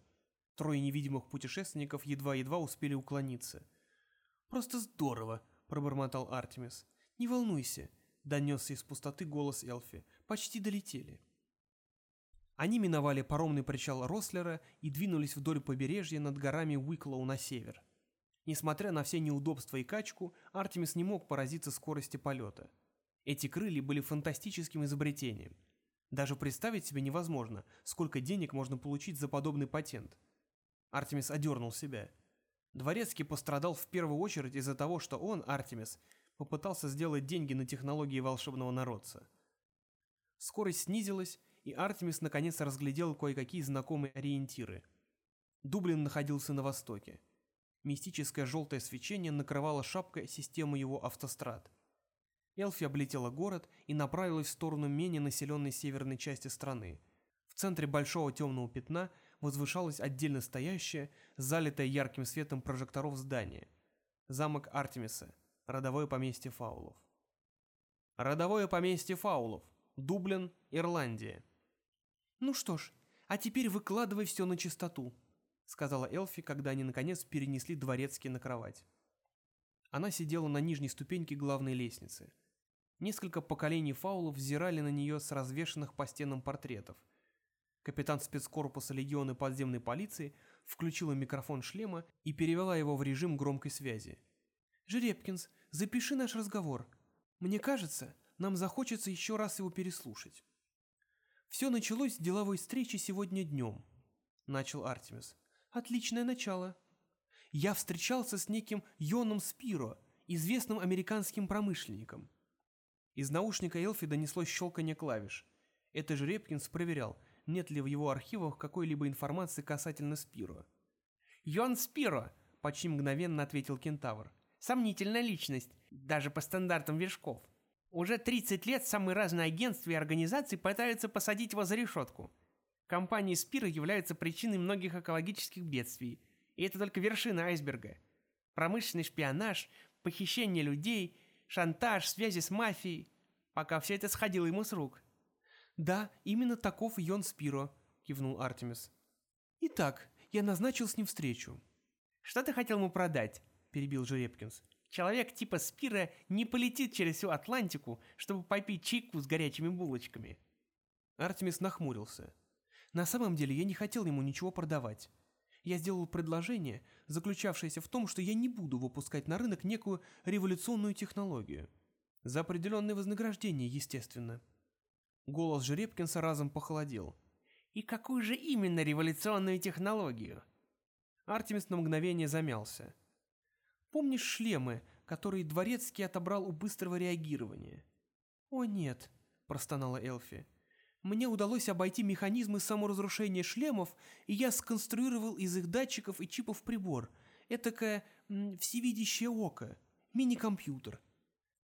Трое невидимых путешественников едва-едва успели уклониться. «Просто здорово!» — пробормотал Артемис. «Не волнуйся!» — донесся из пустоты голос Элфи. «Почти долетели!» Они миновали паромный причал Рослера и двинулись вдоль побережья над горами Уиклоу на север. Несмотря на все неудобства и качку, Артемис не мог поразиться скорости полета. Эти крылья были фантастическим изобретением. Даже представить себе невозможно, сколько денег можно получить за подобный патент. Артемис одернул себя. Дворецкий пострадал в первую очередь из-за того, что он, Артемис, попытался сделать деньги на технологии волшебного народца. Скорость снизилась, и Артемис наконец разглядел кое-какие знакомые ориентиры. Дублин находился на востоке. Мистическое желтое свечение накрывало шапкой систему его автострад. Элфи облетела город и направилась в сторону менее населенной северной части страны. В центре большого темного пятна возвышалось отдельно стоящее, залитое ярким светом прожекторов здание. Замок Артемиса, родовое поместье Фаулов. Родовое поместье Фаулов, Дублин, Ирландия. «Ну что ж, а теперь выкладывай все на чистоту», сказала Элфи, когда они наконец перенесли дворецкий на кровать. Она сидела на нижней ступеньке главной лестницы. Несколько поколений фаулов взирали на нее с развешанных по стенам портретов. Капитан спецкорпуса легиона подземной полиции включила микрофон шлема и перевела его в режим громкой связи. «Жеребкинс, запиши наш разговор. Мне кажется, нам захочется еще раз его переслушать». «Все началось с деловой встречи сегодня днем», — начал Артемис. Отличное начало. Я встречался с неким Йоном Спиро, известным американским промышленником. Из наушника Элфи донеслось щелканье клавиш. Это же Репкинс проверял, нет ли в его архивах какой-либо информации касательно Спиро. «Йон Спиро!» — почти мгновенно ответил кентавр. «Сомнительная личность, даже по стандартам вершков. Уже 30 лет самые разные агентства и организации пытаются посадить его за решетку. Компании Спира являются причиной многих экологических бедствий, и это только вершина айсберга. Промышленный шпионаж, похищение людей, шантаж, связи с мафией, пока все это сходило ему с рук. «Да, именно таков Йон Спиро», — кивнул Артемис. «Итак, я назначил с ним встречу». «Что ты хотел ему продать?» — перебил Жеребкинс. Человек типа Спира не полетит через всю Атлантику, чтобы попить чайку с горячими булочками. Артемис нахмурился. На самом деле я не хотел ему ничего продавать. Я сделал предложение, заключавшееся в том, что я не буду выпускать на рынок некую революционную технологию. За определенное вознаграждение, естественно. Голос Жеребкинса разом похолодел. И какую же именно революционную технологию? Артемис на мгновение замялся. Помнишь шлемы, которые Дворецкий отобрал у быстрого реагирования? «О нет», — простонала Элфи. «Мне удалось обойти механизмы саморазрушения шлемов, и я сконструировал из их датчиков и чипов прибор. Этакое всевидящее око, мини-компьютер.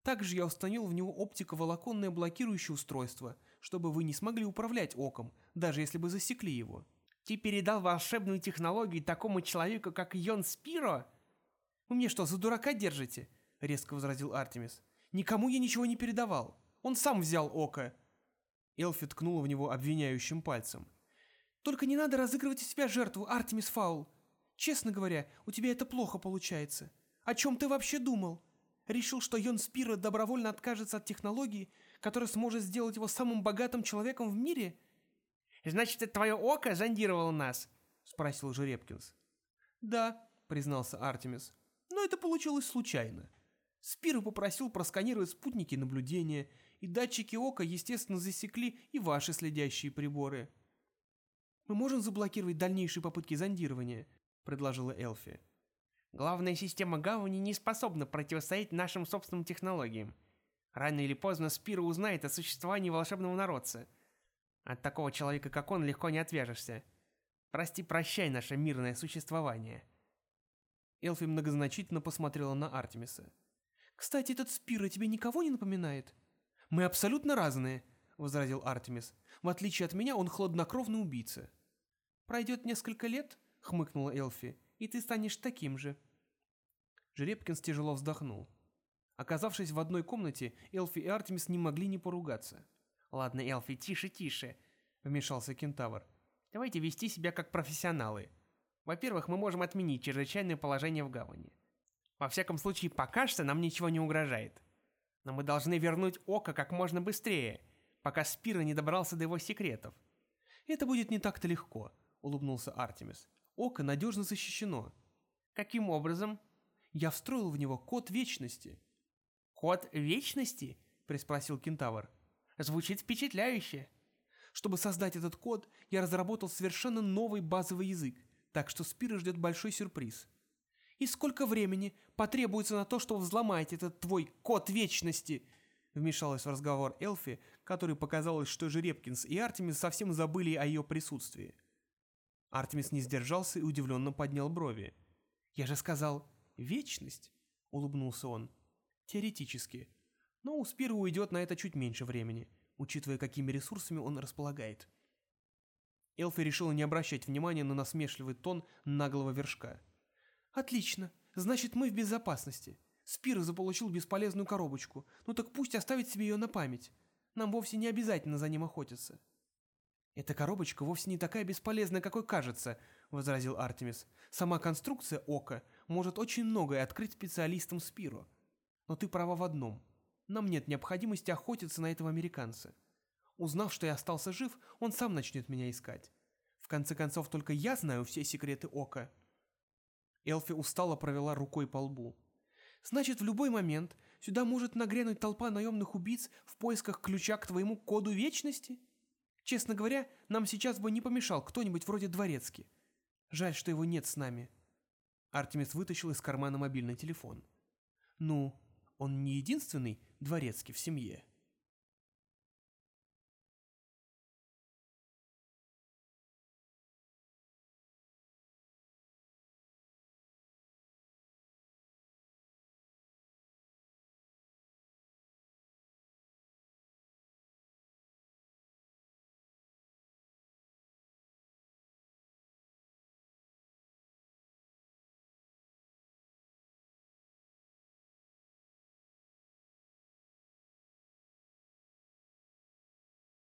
Также я установил в него оптиковолоконное блокирующее устройство, чтобы вы не смогли управлять оком, даже если бы засекли его». Ты передал волшебную технологию такому человеку, как Йон Спиро? «Вы мне что, за дурака держите?» — резко возразил Артемис. «Никому я ничего не передавал. Он сам взял око». Элфи ткнула в него обвиняющим пальцем. «Только не надо разыгрывать из себя жертву, Артемис Фаул. Честно говоря, у тебя это плохо получается. О чем ты вообще думал? Решил, что Йон Спиро добровольно откажется от технологии, которая сможет сделать его самым богатым человеком в мире?» «Значит, это твое око зондировало нас?» — спросил Жеребкинс. «Да», — признался Артемис, — «но это получилось случайно. Спиру попросил просканировать спутники наблюдения, и датчики ока, естественно, засекли и ваши следящие приборы». «Мы можем заблокировать дальнейшие попытки зондирования», — предложила Элфи. «Главная система гавани не способна противостоять нашим собственным технологиям. Рано или поздно Спира узнает о существовании волшебного народца». От такого человека, как он, легко не отвяжешься. Прости-прощай наше мирное существование». Элфи многозначительно посмотрела на Артемиса. «Кстати, этот Спира тебе никого не напоминает?» «Мы абсолютно разные», — возразил Артемис. «В отличие от меня, он хладнокровный убийца». «Пройдет несколько лет», — хмыкнула Элфи, — «и ты станешь таким же». Жеребкинс тяжело вздохнул. Оказавшись в одной комнате, Элфи и Артемис не могли не поругаться. «Ладно, Элфи, тише, тише», — вмешался кентавр. «Давайте вести себя как профессионалы. Во-первых, мы можем отменить чрезвычайное положение в гавани. Во всяком случае, пока что нам ничего не угрожает. Но мы должны вернуть Око как можно быстрее, пока Спира не добрался до его секретов». «Это будет не так-то легко», — улыбнулся Артемис. «Око надежно защищено». «Каким образом?» «Я встроил в него код вечности». «Код вечности?» — приспросил кентавр. Звучит впечатляюще. Чтобы создать этот код, я разработал совершенно новый базовый язык, так что Спира ждет большой сюрприз. И сколько времени потребуется на то, чтобы взломать этот твой код вечности? Вмешалась в разговор Элфи, которой показалось, что Жеребкинс и Артемис совсем забыли о ее присутствии. Артемис не сдержался и удивленно поднял брови. «Я же сказал, вечность?» — улыбнулся он. «Теоретически но у Спира уйдет на это чуть меньше времени, учитывая, какими ресурсами он располагает. Элфи решила не обращать внимания на насмешливый тон наглого вершка. «Отлично, значит, мы в безопасности. Спира заполучил бесполезную коробочку, ну так пусть оставит себе ее на память. Нам вовсе не обязательно за ним охотиться». «Эта коробочка вовсе не такая бесполезная, какой кажется», — возразил Артемис. «Сама конструкция ока может очень многое открыть специалистам Спиро. Но ты права в одном. Нам нет необходимости охотиться на этого американца. Узнав, что я остался жив, он сам начнет меня искать. В конце концов, только я знаю все секреты Ока. Элфи устало провела рукой по лбу. Значит, в любой момент сюда может нагрянуть толпа наемных убийц в поисках ключа к твоему коду вечности? Честно говоря, нам сейчас бы не помешал кто-нибудь вроде Дворецки. Жаль, что его нет с нами. Артемис вытащил из кармана мобильный телефон. Ну, он не единственный дворецкий в семье.